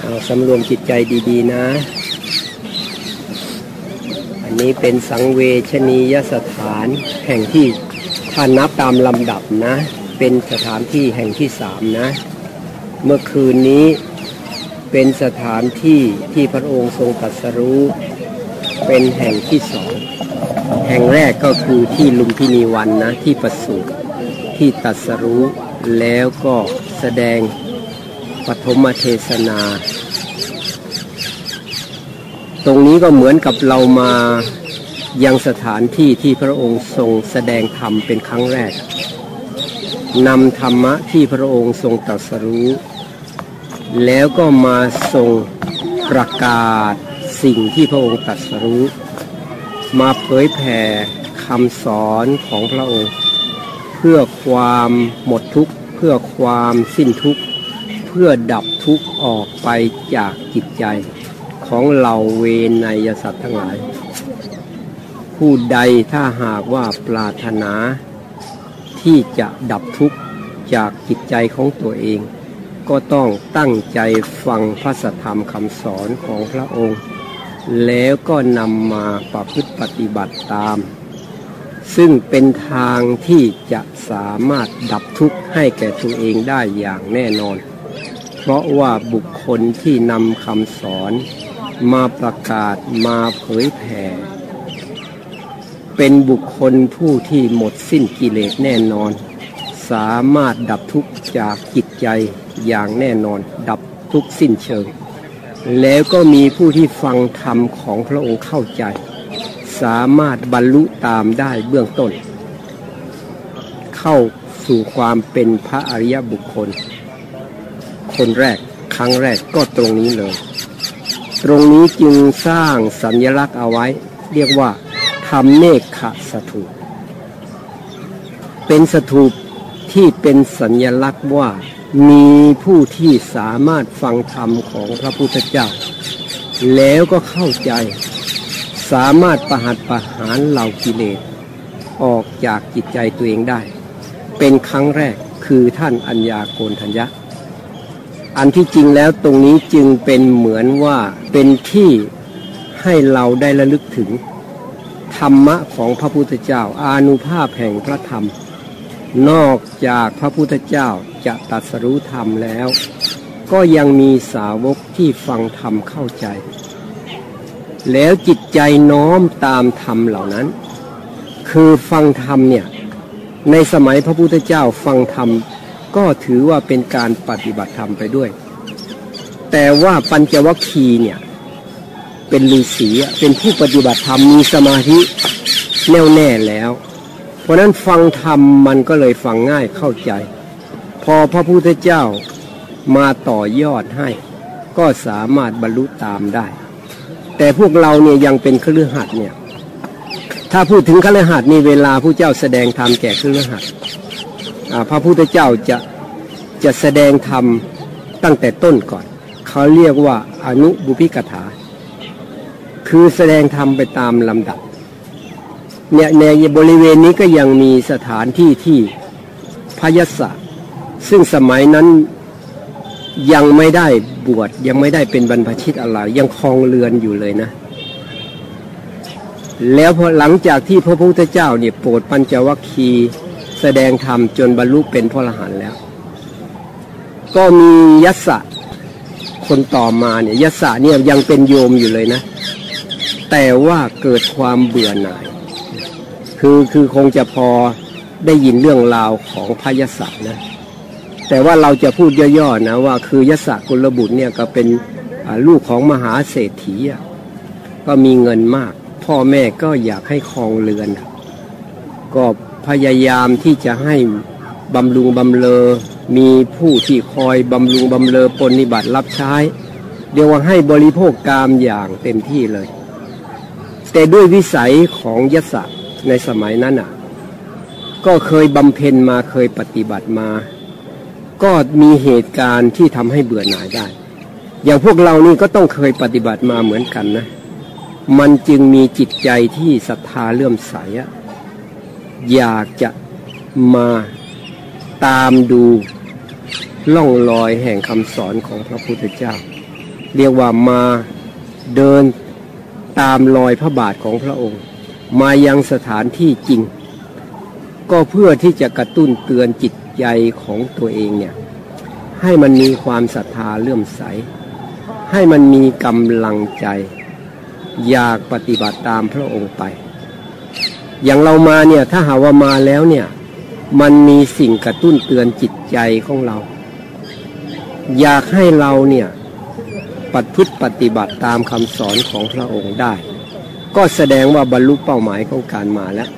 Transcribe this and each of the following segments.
เอาสำรวมจิตใจดีๆนะ อันนี้เป็นสังเวชนียสถานแห่งที่ถ้านับตามลำดับนะ เป็นสถานที่แห่งที่สามนะ เมื่อคืนนี้เป็นสถานที่ที่พระองค์ทรงตรัสรู้เป็นแห่งที่สองแห่งแรกก็คือที่ลุมพินีวันนะที่ประสูติที่ตรัสรู้แล้วก็แสดง ปฐมเทศนา ตรงนี้ก็เหมือนกับเรามายังสถานที่ที่พระองค์ทรงแสดงธรรมเป็นครั้งแรกนำธรรมะที่พระองค์ทรงตรัสรู้ แล้วก็มาทรงประกาศสิ่งที่พระองค์ตรัสรู้ มาเผยแผ่คำสอนของพระองค์ เพื่อความหมดทุกข์ เพื่อความสิ้นทุกข์ เพื่อดับทุกข์ออกไปจากจิตใจของเราเวนยสัตว์ทั้งหลาย ผู้ใดถ้าหากว่าปรารถนา ที่จะดับทุกข์จากจิตใจของตัวเอง ก็ต้องตั้งใจฟังพระสธรรมคำสอนของพระองค์ แล้วก็นำมาประพฤติปฏิบัติตาม ซึ่งเป็นทางที่จะสามารถดับทุกข์ให้แก่ตัวเองได้อย่างแน่นอน เพราะว่าบุคคลที่นำคำสอนมาประกาศมาเผยแผ่ เป็นบุคคลผู้ที่หมดสิ้นกิเลสแน่นอน สามารถดับทุกข์จากจิตใจอย่างแน่นอน ดับทุกข์สิ้นเชิง แล้วก็มีผู้ที่ฟังธรรมของพระองค์เข้าใจ สามารถบรรลุตามได้เบื้องต้น เข้าสู่ความเป็นพระอริยบุคคล คนแรก ครั้งแรกก็ตรงนี้เลย ตรงนี้จึงสร้างสัญลักษณ์เอาไว้ เรียกว่าทำเนคขสถูปเป็นสถูปที่เป็นสัญลักษณ์ว่ามีผู้ที่สามารถฟังธรรมของพระพุทธเจ้า แล้วก็เข้าใจ สามารถประหัตประหารเหล่ากิเลสออกจากจิตใจตัวเองได้ เป็นครั้งแรกคือท่านอัญญาโกณทัญญะ อันที่จริงแล้วตรงนี้จึงเป็นเหมือนว่าเป็นที่ให้เราได้ระลึกถึง ธรรมะของพระพุทธเจ้า อานุภาพแห่งพระธรรม นอกจากพระพุทธเจ้าจะตรัสรู้ธรรมแล้ว ก็ยังมีสาวกที่ฟังธรรมเข้าใจ แล้วจิตใจน้อมตามธรรมเหล่านั้น คือฟังธรรมเนี่ยในสมัยพระพุทธเจ้าฟังธรรม ก็ถือว่าเป็นการปฏิบัติธรรมไปด้วย แต่ว่าปัญจวัคคีย์เนี่ย เป็นฤาษีเป็นผู้ปฏิบัติธรรมมีสมาธิแน่วแน่แล้ว เพราะนั้นฟังธรรมมันก็เลยฟังง่ายเข้าใจ พอพระพุทธเจ้ามาต่อยอดให้ ก็สามารถบรรลุตามได้ แต่พวกเราเนี่ยยังเป็นเครือขัดเนี่ย ถ้าพูดถึงเครือขัดนี่เวลาผู้เจ้าแสดงธรรมแก่เครือขัด พระพุทธเจ้าจะจะแสดงธรรมตั้งแต่ต้นก่อน เขาเรียกว่าอนุบุพิกถา คือแสดงธรรมไปตามลำดับเนี่ยในบริเวณนี้ก็ยังมีสถานที่ที่พยศซึ่งสมัยนั้นยังไม่ได้บวชยังไม่ได้เป็นบรรพชิตอะไรยังคลองเรือนอยู่เลยนะ แล้วพอหลังจากที่พระพุทธเจ้าเนี่ยโปรดปัญจวัคคีย์ แสดงธรรมจนบรรลุเป็นพระอรหันต์แล้ว ก็มียัสสะคนต่อมาเนี่ยยัสสะเนี่ยยังเป็นโยมอยู่เลยนะ แต่ว่าเกิดความเบื่อหน่าย คือคือคงจะพอได้ยินเรื่องราวของพระยศนะ แต่ว่าเราจะพูดย่อๆนะว่าคือยศกุลบุตรเนี่ยก็เป็นลูกของมหาเศรษฐีก็มีเงินมาก พ่อแม่ก็อยากให้ครองเรือน ก็ พยายามที่จะให้บำรุงบำเลอ มีผู้ที่คอยบำรุงบำเลอปนิบัติรับใช้เรียกว่าให้บริโภคกามอย่างเต็มที่เลย แต่ด้วยวิสัยของยศในสมัยนั้นอะ ก็เคยบำเพ็ญมาเคยปฏิบัติมา ก็มีเหตุการณ์ที่ทำให้เบื่อหน่ายได้ อย่างพวกเรานี่ก็ต้องเคยปฏิบัติมาเหมือนกันนะ มันจึงมีจิตใจที่ศรัทธาเลื่อมใสอะ อยากจะมาตามดูล่องลอยแห่งคำสอนของพระพุทธเจ้า เรียกว่ามาเดินตามรอยพระบาทของพระองค์ มายังสถานที่จริง ก็เพื่อที่จะกระตุ้นเตือนจิตใจของตัวเองเนี่ยให้มันมีความศรัทธาเลื่อมใส ให้มันมีกำลังใจ อยากปฏิบัติตามพระองค์ไป อย่างเรามาเนี่ยถ้าหาว่ามาแล้วเนี่ย มันมีสิ่งกระตุ้นเตือนจิตใจของเรา อยากให้เราเนี่ยปฏิพฤติปฏิบัติตามคำสอนของพระองค์ได้ ก็แสดงว่าบรรลุเป้าหมายของการมาแล้ว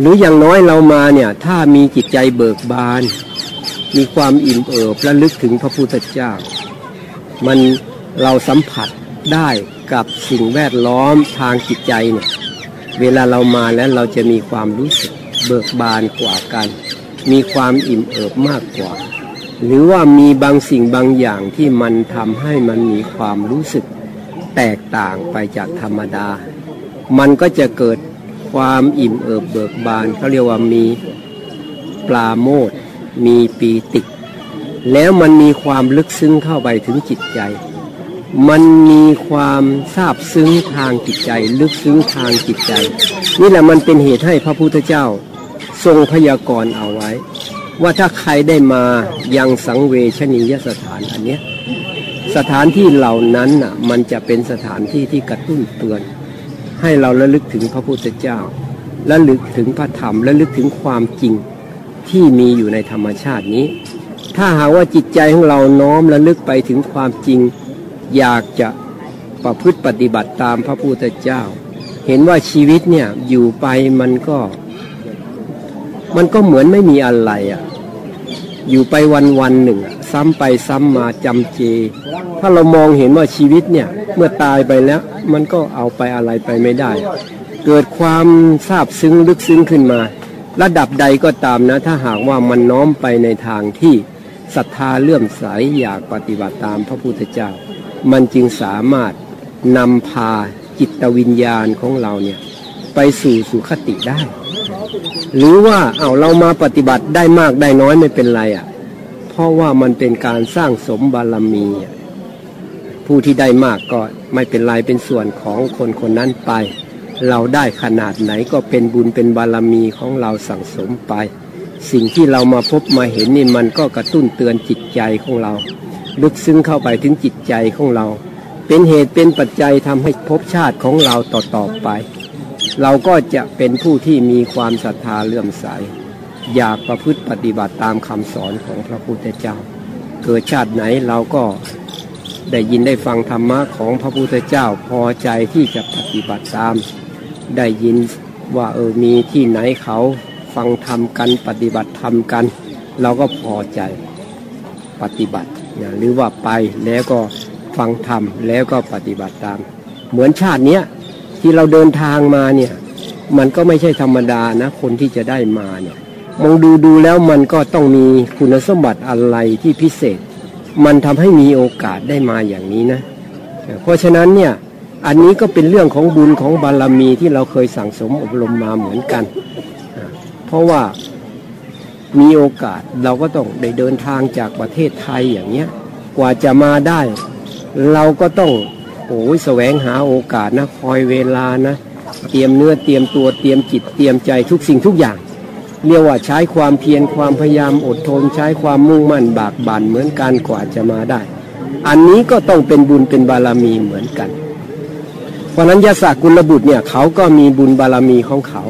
หรืออย่างน้อยเรามาเนี่ยถ้ามีจิตใจเบิกบาน มีความอิ่มเอิบและลึกถึงพระพุทธเจ้า มันเราสัมผัสได้กับสิ่งแวดล้อมทางจิตใจเนี่ย เวลาเรามาแล้วเราจะมีความรู้สึกเบิกบานกว่ากัน มีความอิ่มเอิบมากกว่า หรือว่ามีบางสิ่งบางอย่างที่มันทำให้มันมีความรู้สึกแตกต่างไปจากธรรมดา มันก็จะเกิดความอิ่มเอิบเบิกบานเขาเรียกว่ามีปลาโมดมีปีติ แล้วมันมีความลึกซึ้งเข้าไปถึงจิตใจ มันมีความซาบซึ้งทางจิตใจ ลึกซึ้งทางจิตใจ นี่แหละมันเป็นเหตุให้พระพุทธเจ้า ทรงพยากรณ์เอาไว้ ว่าถ้าใครได้มายังสังเวชนียสถานอันเนี้ยสถานที่เหล่านั้นน่ะมันจะเป็นสถานที่ที่กระตุ้นเตือน ให้เราระลึกถึงพระพุทธเจ้าและลึกถึงพระธรรมและลึกถึงความจริงที่มีอยู่ในธรรมชาตินี้ ถ้าหากว่าจิตใจของเราน้อมระลึกไปถึงความจริง อยากจะประพฤติปฏิบัติตามพระพุทธเจ้า เห็นว่าชีวิตเนี่ยอยู่ไปมันก็ มันก็เหมือนไม่มีอะไรอะ อยู่ไปวันวันหนึ่ง ซ้ำไปซ้ำมาจำเจ ถ้าเรามองเห็นว่าชีวิตเนี่ย เมื่อตายไปแล้ว มันก็เอาไปอะไรไปไม่ได้ เกิดความซาบซึ้งลึกซึ้งขึ้นมา ระดับใดก็ตามนะ ถ้าหากว่ามันน้อมไปในทางที่ศรัทธาเลื่อมใสอยากปฏิบัติตามพระพุทธเจ้า มันจึงสามารถนำพาจิตวิญญาณของเราเนี่ยไปสู่สุขติได้ หรือว่าเอาเรามาปฏิบัติได้มากได้น้อยไม่เป็นไรอะ เพราะว่ามันเป็นการสร้างสมบารมีผู้ที่ได้มากก็ไม่เป็นไรเป็นส่วนของคนคนนั้นไป เราได้ขนาดไหนก็เป็นบุญเป็นบารมีของเราสั่งสมไป สิ่งที่เรามาพบมาเห็นนี่มันก็กระตุ้นเตือนจิตใจของเรา ลึกซึ้งเข้าไปถึงจิตใจของเรา เป็นเหตุเป็นปัจจัยทำให้ภพชาติของเราต่อๆไป เราก็จะเป็นผู้ที่มีความศรัทธาเลื่อมใส อยากประพฤติปฏิบัติตามคำสอนของพระพุทธเจ้า เกิดชาติไหนเราก็ได้ยินได้ฟังธรรมะของพระพุทธเจ้าพอใจที่จะปฏิบัติตาม ได้ยินว่าเออมีที่ไหนเขาฟังธรรมกันปฏิบัติธรรมกัน เราก็พอใจปฏิบัติ หรือว่าไปแล้วก็ฟังธรรมแล้วก็ปฏิบัติตาม เหมือนชาติเนี้ยที่เราเดินทางมาเนี่ยมันก็ไม่ใช่ธรรมดานะคนที่จะได้มาเนี่ยมองดูดูแล้วมันก็ต้องมีคุณสมบัติอะไรที่พิเศษ มันทำให้มีโอกาสได้มาอย่างนี้นะ เพราะฉะนั้นเนี่ยอันนี้ก็เป็นเรื่องของบุญของบารมีที่เราเคยสั่งสมอบรมมาเหมือนกัน เพราะว่า มีโอกาสเราก็ต้องได้เดินทางจากประเทศไทยอย่างเนี้ยกว่าจะมาได้ เราก็ต้องโอ้ยแสวงหาโอกาสนะคอยเวลานะ เตรียมเนื้อเตรียมตัวเตรียมจิตเตรียมใจทุกสิ่งทุกอย่าง เรียกว่าใช้ความเพียรความพยายามอดทนใช้ความมุ่งมั่นบากบั่นเหมือนกันกว่าจะมาได้ อันนี้ก็ต้องเป็นบุญเป็นบารมีเหมือนกัน เพราะนั้นยศกุลบุตรเนี่ยเขาก็มีบุญบารมีของเขา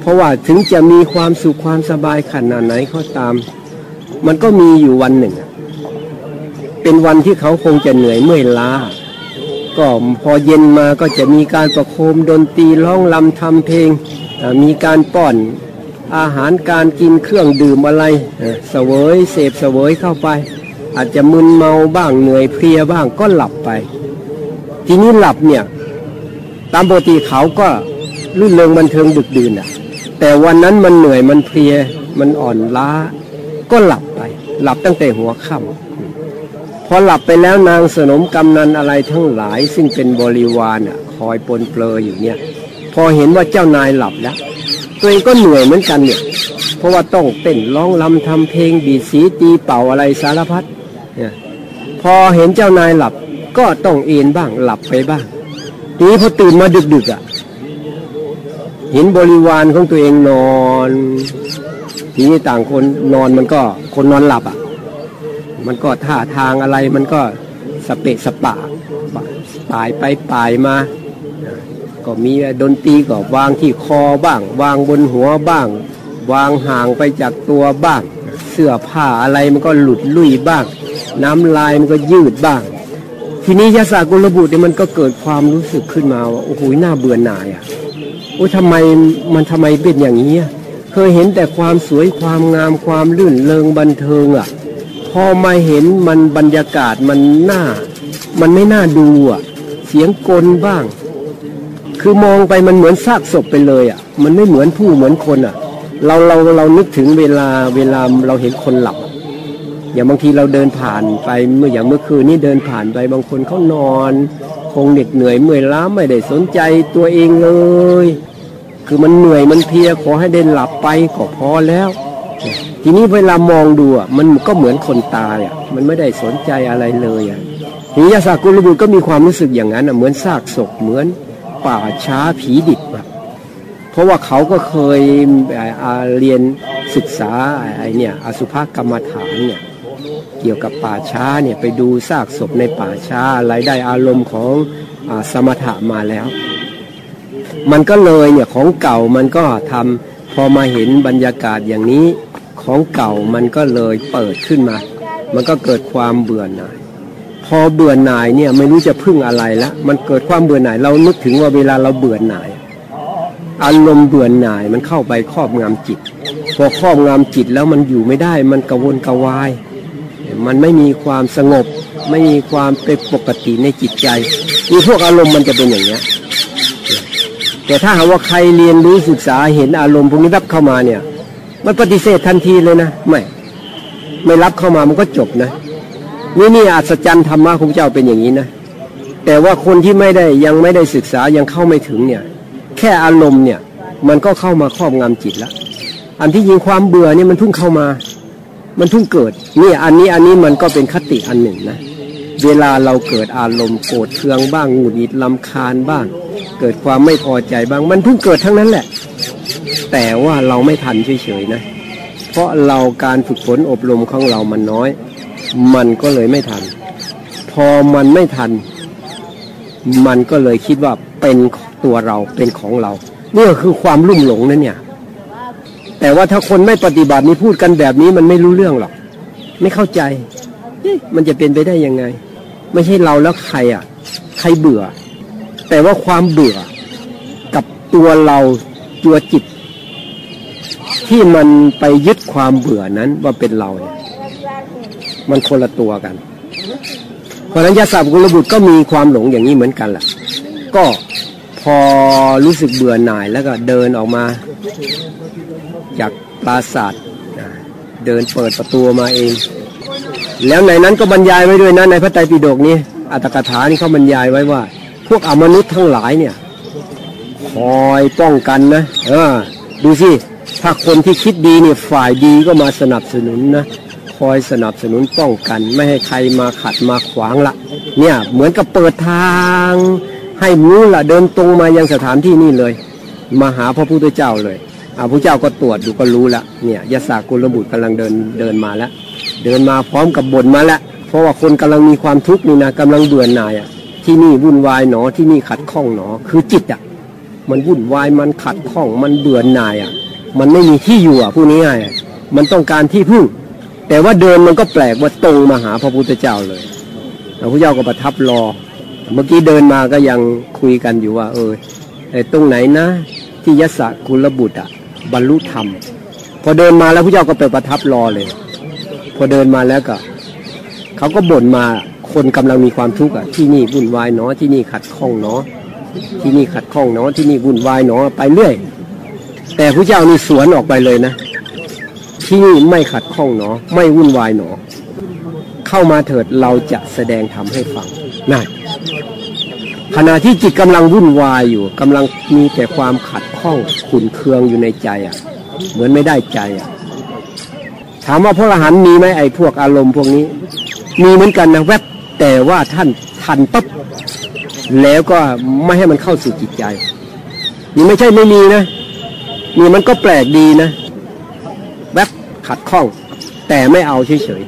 เพราะว่าถึงจะมีความสุขความสบายขนาดไหนก็ตาม มันก็มีอยู่วันหนึ่ง เป็นวันที่เขาคงจะเหนื่อยเมื่อยล้า ก็พอเย็นมาก็จะมีการประโคมดนตรีร้องลำทำเพลง มีการป้อนอาหารการกินเครื่องดื่มอะไรเสวยเสพเสวยเข้าไป อาจจะมึนเมาบ้างเหนื่อยเพลียบ้างก็หลับไป ทีนี้หลับเนี่ย ตามปกติเขาก็ลื่นเริงบันเทิงดึกดื่นอะ แต่วันนั้นมันเหนื่อยมันเพลียมันอ่อนล้า ก็หลับไป หลับตั้งแต่หัวค่ำพอหลับไปแล้วนางสนมกำนันอะไรทั้งหลาย ซึ่งเป็นบริวารอะคอยปนเปลออยู่เนี่ย พอเห็นว่าเจ้านายหลับแล้วตัวเองก็เหนื่อยเหมือนกันเนี่ย เพราะว่าต้องเต้นร้องลำทำเพลงบีดสีตีเป่าอะไรสารพัดเนี่ยพอเห็นเจ้านายหลับก็ต้องเอนบ้างหลับไปบ้างทีพอตื่นมาดึกๆอะ เห็นบริวารของตัวเองนอน ทีนี้ต่างคนนอนมันก็คนนอนหลับอะ มันก็ท่าทางอะไรมันก็สเปะสปะป่ายไปปายมา ก็มีดนตรีก็วางที่คอบ้าง วางบนหัวบ้าง วางห่างไปจากตัวบ้าง เสื้อผ้าอะไรมันก็หลุดลุ่ยบ้าง น้ำลายมันก็ยืดบ้าง ทีนี้ยาสากุลบุตรเนี่ยมันก็เกิดความรู้สึกขึ้นมาว่าโอ้โหน่าเบื่อหน่ายอะ อ้ทำไมมันทำไมเป็นอย่างนี้เคยเห็นแต่ความสวยความงามความลื่นเลงบันเทิงอะ พอมาเห็นมันบรรยากาศมันน่า มันไม่น่าดูอะ เสียงกลบ้าง คือมองไปมันเหมือนซากศพไปเลยอะ มันไม่เหมือนผู้เหมือนคนอะ เราเราเรานึกถึงเวลาเวลาเราเห็นคนหลับอะอย่างบางทีเราเดินผ่านไปเมื่ออย่างเมื่อคืนนี้เดินผ่านไปบางคนเขานอน คงเหน็ดเหนื่อยเมื่อยล้าไม่ได้สนใจตัวเองเลย คือมันเหนื่อยมันเพียขอให้ได้หลับไปก็พอแล้ว ทีนี้เวลามองดูอะมันก็เหมือนคนตายอะมันไม่ได้สนใจอะไรเลยอะทียาสากุลบุตรก็มีความรู้สึกอย่างนั้นอะเหมือนซากศพเหมือนป่าช้าผีดิบอะเพราะว่าเขาก็เคยอาเรียนศึกษาไอเนี่ยอสุภกรรมฐานเนี่ยเกี่ยวกับป่าช้าเนี่ยไปดูซากศพในป่าช้ารายได้อารมณ์ของอสมถะมาแล้ว มันก็เลยเนี่ยของเก่ามันก็ทำพอมาเห็นบรรยากาศอย่างนี้ของเก่ามันก็เลยเปิดขึ้นมา มันก็เกิดความเบื่อหน่าย พอเบื่อหน่ายเนี่ยไม่รู้จะพึ่งอะไรละมันเกิดความเบื่อหน่าย เรานึกถึงว่าเวลาเราเบื่อหน่าย อารมณ์เบื่อหน่ายมันเข้าไปครอบงำจิต พอครอบงำจิตแล้วมันอยู่ไม่ได้ มันกระวนกระวาย มันไม่มีความสงบ ไม่มีความเป็นปกติในจิตใจมีพวกอารมณ์มันจะเป็นอย่างเนี้ย แต่ถ้าหากว่าใครเรียนรู้ศึกษาเห็นอารมณ์พวกนี้รับเข้ามาเนี่ย มันปฏิเสธทันทีเลยนะไม่ไม่รับเข้ามามันก็จบนะนี่นี่อัศจรรย์ธรรมะของเจ้าเป็นอย่างนี้นะแต่ว่าคนที่ไม่ได้ยังไม่ได้ศึกษายังเข้าไม่ถึงเนี่ย แค่อารมณ์เนี่ย มันก็เข้ามาครอบงำจิตแล้วอันที่ยิงความเบื่อเนี่ยมันเพิ่งเข้ามา มันเพิ่งเกิดนี่อันนี้อันนี้มันก็เป็นคติอันหนึ่งนะเวลาเราเกิดอารมณ์โกรธเคืองบ้างหงุดหงิดลำคาญบ้าง เกิดความไม่พอใจบ้าง มันเพิ่งเกิดทั้งนั้นแหละ แต่ว่าเราไม่ทันเฉยๆนะ เพราะเราการฝึกฝนอบรมของเรามันน้อย มันก็เลยไม่ทัน พอมันไม่ทัน มันก็เลยคิดว่าเป็นตัวเราเป็นของเรานี่คือความลุ่มหลงนั่นเนี่ย แต่ว่าถ้าคนไม่ปฏิบัตินี่พูดกันแบบนี้มันไม่รู้เรื่องหรอก ไม่เข้าใจมันจะเป็นไปได้ยังไง ไม่ใช่เราแล้วใครอะ ใครเบื่อ แต่ว่าความเบื่อกับตัวเราตัวจิต ที่มันไปยึดความเบื่อนั้นว่าเป็นเราเนี่ยมันคนละตัวกัน เพราะนั้นยาสับกุลบุตรก็มีความหลงอย่างนี้เหมือนกันแหละก็พอรู้สึกเบื่อหน่ายแล้วก็เดินออกมา จากปราสาทอ่าเดินเปิดประตูมาเอง แล้วในนั้นก็บรรยายไว้ด้วยนะในพระไตรปิฎกนี้อัตถกถานี่เขาบรรยายไว้ว่า พวกอมนุษย์ทั้งหลายเนี่ย คอยป้องกันนะเออดูสิถ้าคนที่คิดดีเนี่ยฝ่ายดีก็มาสนับสนุนนะคอยสนับสนุนป้องกัน ไม่ให้ใครมาขัดมาขวางละเนี่ยเหมือนกับเปิดทาง ให้รู้ละเดินตรงมายังสถานที่นี่เลย มาหาพระพุทธเจ้าเลยอาพระเจ้าก็ตรวจดูก็รู้ละเนี่ยยศากุลบุตรกำลังเดินเดินมาแล้ว เดินมาพร้อมกับบ่นมาแล้วเพราะว่าคนกำลังมีความทุกข์นี่นะกำลังเบื่อหน่ายอะ ที่นี่วุ่นวายหนอที่นี่ขัดข้องหนอ คือจิตอะ มันวุ่นวายมันขัดข้องมันเบื่อหน่ายอะ มันไม่มีที่อยู่อะพูดง่ายๆอะมันต้องการที่พึ่ง แต่ว่าเดินมันก็แปลกว่าตรงมาหาพระพุทธเจ้าเลยพระพุทธเจ้าก็ประทับรอ เมื่อกี้เดินมาก็ยังคุยกันอยู่ว่า เออไอ้ตรงไหนนะ ที่ยศกุลบุตรอะ บรรลุธรรม พอเดินมาแล้วพระเจ้าก็ไปประทับรอเลย พอเดินมาแล้วก็เขาก็บ่นมา คนกำลังมีความทุกข์อะที่นี่วุ่นวายเนาะที่นี่ขัดข้องเนาะที่นี่ขัดข้องเนาะที่นี่วุ่นวายเนาะไปเรื่อย แต่พระเจ้านี่สวนออกไปเลยนะ ที่นี่ไม่ขัดข้องเนาะไม่วุ่นวายเนาะเข้ามาเถิดเราจะแสดงธรรมให้ฟังนั่นขณะที่จิตกำลังวุ่นวายอยู่กำลังมีแต่ความขัดข้องขุนเคืองอยู่ในใจอะ เหมือนไม่ได้ใจอะ ถามว่าพระอรหันต์มีไหมไอ้พวกอารมณ์พวกนี้ มีเหมือนกันนะแวบ แต่ว่าท่านทันปั๊บแล้วก็ไม่ให้มันเข้าสู่จิตใจ นี่ไม่ใช่ไม่มีนะนี่มันก็แปลกดีนะแวบขัดข้อง แต่ไม่เอาเฉย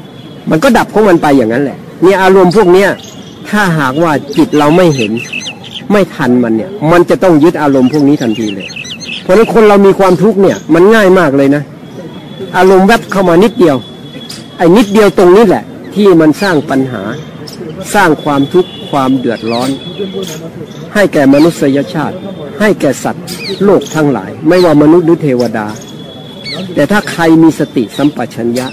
ๆมันก็ดับของมันไปอย่างนั้นแหละนี่อารมณ์พวกเนี้ยถ้าหากว่าจิตเราไม่เห็น ไม่ทันมันเนี่ย มันจะต้องยึดอารมณ์พวกนี้ทันทีเลย เพราะฉะนั้นคนเรามีความทุกข์เนี่ย มันง่ายมากเลยนะ อารมณ์แวบเข้ามานิดเดียว ไอ้นิดเดียวตรงนี้แหละ ที่มันสร้างปัญหา สร้างความทุกข์ความเดือดร้อน ให้แก่มนุษยชาติ ให้แก่สัตว์ โลกทั้งหลาย ไม่ว่ามนุษย์หรือเทวดา แต่ถ้าใครมีสติสัมปชัญญะ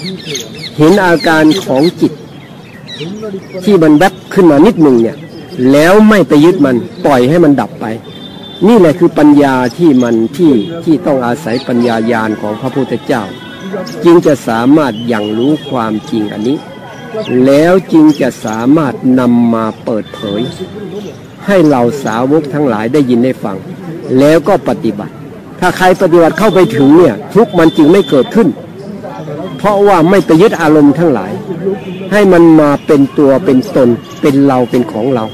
เห็นอาการของจิต ที่มันแวบขึ้นมานิดหนึ่งเนี่ย แล้วไม่ไปยึดมันปล่อยให้มันดับไป นี่แหละคือปัญญาที่มันที่ที่ต้องอาศัยปัญญายาณของพระพุทธเจ้า จึงจะสามารถอย่างรู้ความจริงอันนี้ แล้วจึงจะสามารถนำมาเปิดเผย ให้เหล่าสาวกทั้งหลายได้ยินได้ฟัง แล้วก็ปฏิบัติ ถ้าใครปฏิบัติเข้าไปถึงเนี่ยทุกมันจึงไม่เกิดขึ้น เพราะว่าไม่ไปยึดอารมณ์ทั้งหลาย ให้มันมาเป็นตัวเป็นตนเป็นเราเป็นของเรา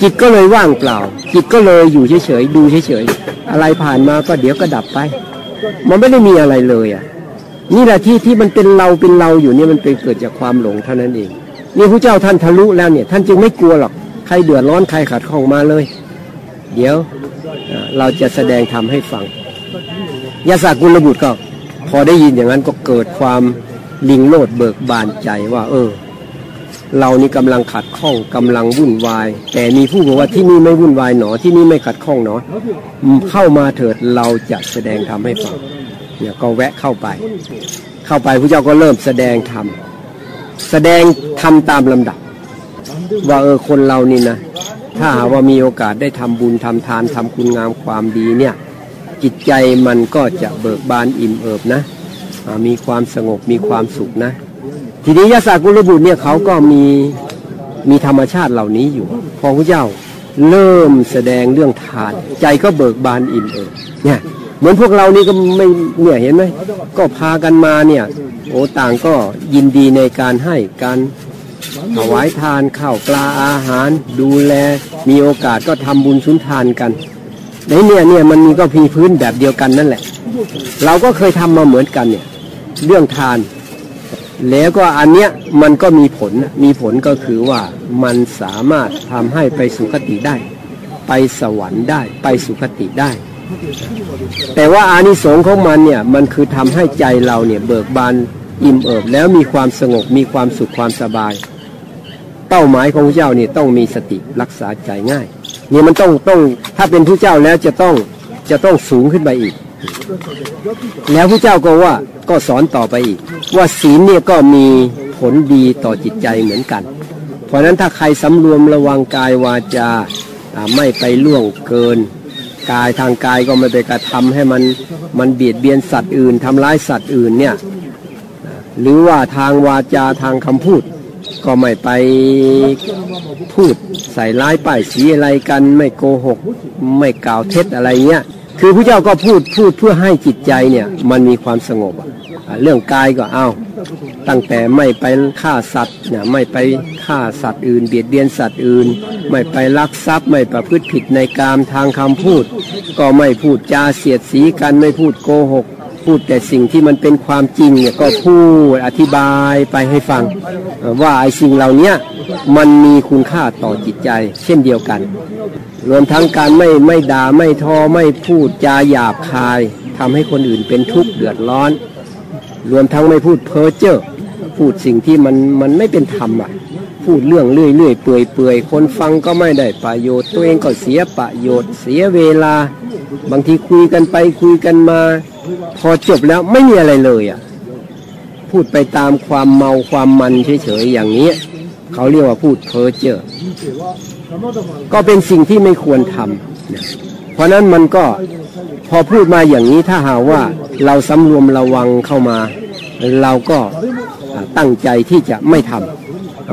จิตก็เลยว่างเปล่า จิตก็เลยอยู่เฉยๆดูเฉยๆอะไรผ่านมาก็เดี๋ยวก็ดับไป มันไม่ได้มีอะไรเลยอะ นี่แหละที่ที่มันเป็นเราเป็นเราอยู่เนี่ยมันเป็นเกิดจากความหลงเท่านั้นเองนี่พระเจ้าท่านทะลุแล้วเนี่ย ท่านจึงไม่กลัวหรอกใครเดือดร้อนใครขัดข้องมาเลย เดี๋ยวเราจะแสดงทำให้ฟังยาสากุลบุตรก็ พอได้ยินอย่างนั้นก็เกิดความลิงโลดเบิกบานใจว่า เออ เรานี่กำลังขัดข้องกำลังวุ่นวาย แต่มีผู้บอกว่าที่นี่ไม่วุ่นวายหนอที่นี่ไม่ขัดข้องหนอเข้ามาเถิดเราจะแสดงทำให้ฟัง เนี่ยก็แวะเข้าไป เข้าไปพระเจ้าก็เริ่มแสดงธรรมแสดงทำตามลำดับ ว่าเออคนเรานี่นะถ้าหาว่ามีโอกาสได้ทำบุญทำทานทำคุณงามความดีเนี่ยจิตใจมันก็จะเบิกบานอิ่มเอิบนะมีความสงบมีความสุขนะ ทีนี้ยาสากุลบุตรเนี่ยเขาก็มีมีธรรมชาติเหล่านี้อยู่พอพระเจ้าเริ่มแสดงเรื่องทาน ใจก็เบิกบานอิ่มเอิบเนี่ย เหมือนพวกเรานี่ก็ไม่เนี่ยเห็นไหมก็พากันมาเนี่ยโอต่างก็ยินดีในการให้การถวายทานข้าวปลาอาหาร ดูแลมีโอกาสก็ทำบุญสุนทานกันในเนี่ยเนี่ยมันมีก็พีพื้นแบบเดียวกันนั่นแหละ เราก็เคยทำมาเหมือนกันเนี่ยเรื่องทาน แล้วก็อันเนี้ยมันก็มีผลมีผลก็คือว่ามันสามารถทำให้ไปสุคติได้ ไปสวรรค์ได้ไปสุคติได้ แต่ว่าอานิสงส์ของมันเนี่ยมันคือทำให้ใจเราเนี่ยเบิกบานอิ่มเอิบแล้วมีความสงบมีความสุขความสบาย เป้าหมายของพระเจ้าเนี่ยต้องมีสติรักษาใจง่ายเนี่ยมันต้องต้องถ้าเป็นผู้เจ้าแล้วจะต้องจะต้องสูงขึ้นไปอีก แล้วผู้เจ้าก็ว่าก็สอนต่อไปอีก ว่าศีลเนี่ยก็มีผลดีต่อจิตใจเหมือนกัน เพราะฉะนั้นถ้าใครสำรวมระวังกายวาจาไม่ไปล่วงเกิน กายทางกายก็ไม่ไปกระทำให้มันมันเบียดเบียนสัตว์อื่นทำร้ายสัตว์อื่นเนี่ยหรือว่าทางวาจาทางคำพูด ก็ไม่ไปพูดใส่ร้ายป้ายสีอะไรกัน ไม่โกหก ไม่กล่าวเท็จอะไรเงี้ยคือพระเจ้าก็พูดพูดเพื่อให้จิตใจเนี่ยมันมีความสงบเรื่องกายก็เอา ตั้งแต่ไม่ไปฆ่าสัตว์เนี่ยไม่ไปฆ่าสัตว์อื่น เบียดเบียนสัตว์อื่น ไม่ไปลักทรัพย์ไม่ประพฤติผิดในกามทางคำพูด ก็ไม่พูดจาเสียดสีกันไม่พูดโกหก พูดแต่สิ่งที่มันเป็นความจริงเนี่ยก็พูดอธิบายไปให้ฟัง ว่าไอ้สิ่งเหล่านี้มันมีคุณค่าต่อจิตใจ เช่นเดียวกัน รวมทั้งการไม่ไม่ด่าไม่ทอไม่พูดจาหยาบคายทำให้คนอื่นเป็นทุกข์เดือดร้อน รวมทั้งไม่พูดเพ้อเจ้อพูดสิ่งที่มันมันไม่เป็นธรรมอะ พูดเรื่องเลื่อยเลื่อยเปื่อยเปื่อยคนฟังก็ไม่ได้ประโยชน์ ตัวเองก็เสียประโยชน์ เสียเวลา บางทีคุยกันไปคุยกันมา พอจบแล้วไม่มีอะไรเลยอะ พูดไปตามความเมาความมันเฉยๆอย่างนี้ เขาเรียกว่าพูดเพ้อเจ้อก็เป็นสิ่งที่ไม่ควรทำเพราะนั้นมันก็ พอพูดมาอย่างนี้ถ้าหาว่าเราสำรวมระวังเข้ามา เราก็ตั้งใจที่จะไม่ท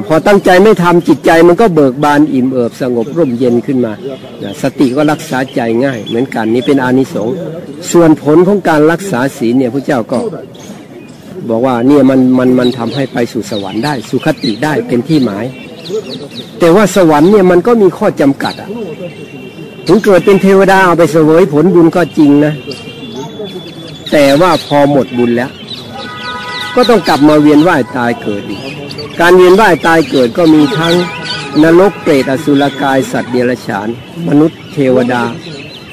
พอตั้งใจไม่ทำจิตใจมันก็เบิกบานอิ่มเอิบสงบร่มเย็นขึ้นมาสติก็รักษาใจง่าย เหมือนกันนี่เป็นอานิสงส์ส่วนผลของการรักษาศีลเนี่ยพระเจ้าก็บอกว่าเนี่ยมันมันมันทำให้ไปสู่สวรรค์ได้ สุขติได้เป็นที่หมาย แต่ว่าสวรรค์เนี่ยมันก็มีข้อจำกัดอะ ถึงเกิดเป็นเทวดาเอาไปเสวยผลบุญก็จริงนะ แต่ว่าพอหมดบุญแล้ว ก็ต้องกลับมาเวียนว่ายตายเกิดอีก การเวียนว่ายตายเกิดก็มีทั้งนรกเปรตอสุรกายสัตว์เดรัจฉาน มนุษย์เทวดา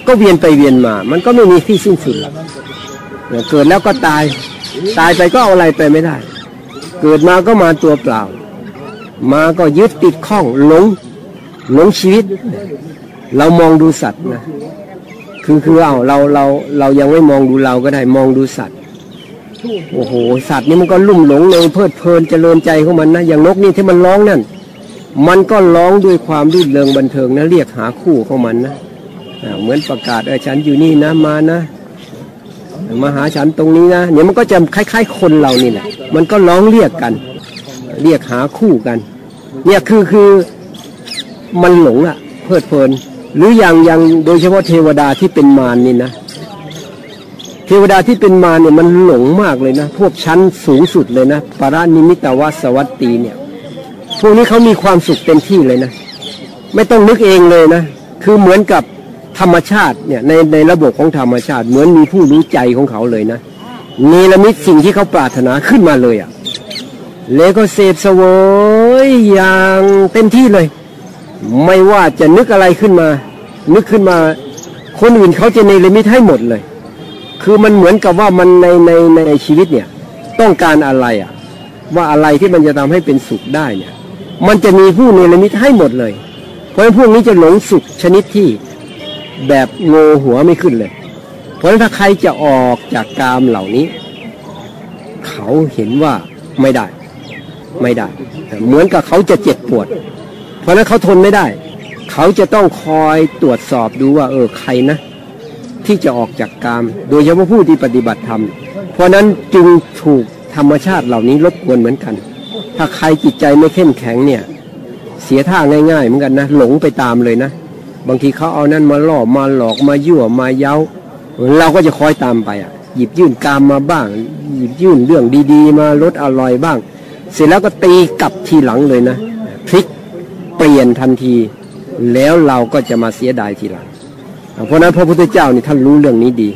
ก็เวียนไปเวียนมา มันก็ไม่มีที่สิ้นสุดเกิดแล้วก็ตาย ตายไปก็เอาอะไรไปไม่ได้ เกิดมาก็มาตัวเปล่า มาก็ยึดติดข้องหลงหลงชีวิต เรามองดูสัตว์นะคือคือเอาเราเราเรายังไม่มองดูเราก็ได้มองดูสัตว์โอ้โหสัตว์นี่มันก็ลุ่มหลงในเพลิดเพลินเจริญใจของมันนะอย่างนกนี่ที่มันร้องนั่นมันก็ร้องด้วยความรื่นเริงบันเทิงนะเรียกหาคู่ของมันนะเหมือนประกาศเออฉันอยู่นี่นะมานะมาหาฉันตรงนี้นะเนี่ยมันก็จะคล้าย ๆ คนเรานี่แหละมันก็ร้องเรียกกัน เรียกหาคู่กัน เนี่ยคือคือมันหลงอะเพลิดเพลิน หรืออย่างอย่างโดยเฉพาะเทวดาที่เป็นมารนี่นะ เทวดาที่เป็นมารเนี่ยมันหลงมากเลยนะ พวกชั้นสูงสุดเลยนะปารานิมิตาวสวัตตีเนี่ย พวกนี้เขามีความสุขเต็มที่เลยนะ ไม่ต้องนึกเองเลยนะ คือเหมือนกับธรรมชาติเนี่ยในในระบบของธรรมชาติ เหมือนมีผู้รู้ใจของเขาเลยนะเนรมิตสิ่งที่เขาปรารถนาขึ้นมาเลยอะ่ะแล้วก็เสพสวยอย่างเต็มที่เลย ไม่ว่าจะนึกอะไรขึ้นมา นึกขึ้นมา คนอื่นเขาจะเนรมิตให้หมดเลย คือมันเหมือนกับว่ามันในในในชีวิตเนี่ย ต้องการอะไรอะ ว่าอะไรที่มันจะทำให้เป็นสุขได้เนี่ย มันจะมีผู้เนรมิตให้หมดเลย เพราะฉะนั้นพวกนี้จะหลงสุขชนิดที่แบบโงหัวไม่ขึ้นเลย เพราะฉะนั้นถ้าใครจะออกจากกามเหล่านี้ เขาเห็นว่าไม่ได้ ไม่ได้ เหมือนกับเขาจะเจ็บปวด เพราะนั้นเขาทนไม่ได้ เขาจะต้องคอยตรวจสอบดูว่า เออใครนะ ที่จะออกจากกาม โดยเฉพาะผู้ที่ปฏิบัติธรรม เพราะนั้นจึงถูกธรรมชาติเหล่านี้รบกวนเหมือนกัน ถ้าใครจิตใจไม่เข้มแข็งเนี่ย เสียท่าง่ายๆเหมือนกันนะหลงไปตามเลยนะ บางทีเขาเอานั่นมาล่อมาหลอกมายั่วมาเย้า เราก็จะคอยตามไปอะหยิบยื่นกามมาบ้าง หยิบยื่นเรื่องดีๆ มาลดอร่อยบ้าง เสร็จแล้วก็ตีกลับทีหลังเลยนะพลิก เปลี่ยนทันที แล้วเราก็จะมาเสียดายทีหลัง เพราะนั้นพระพุทธเจ้านี่ท่านรู้เรื่องนี้ดี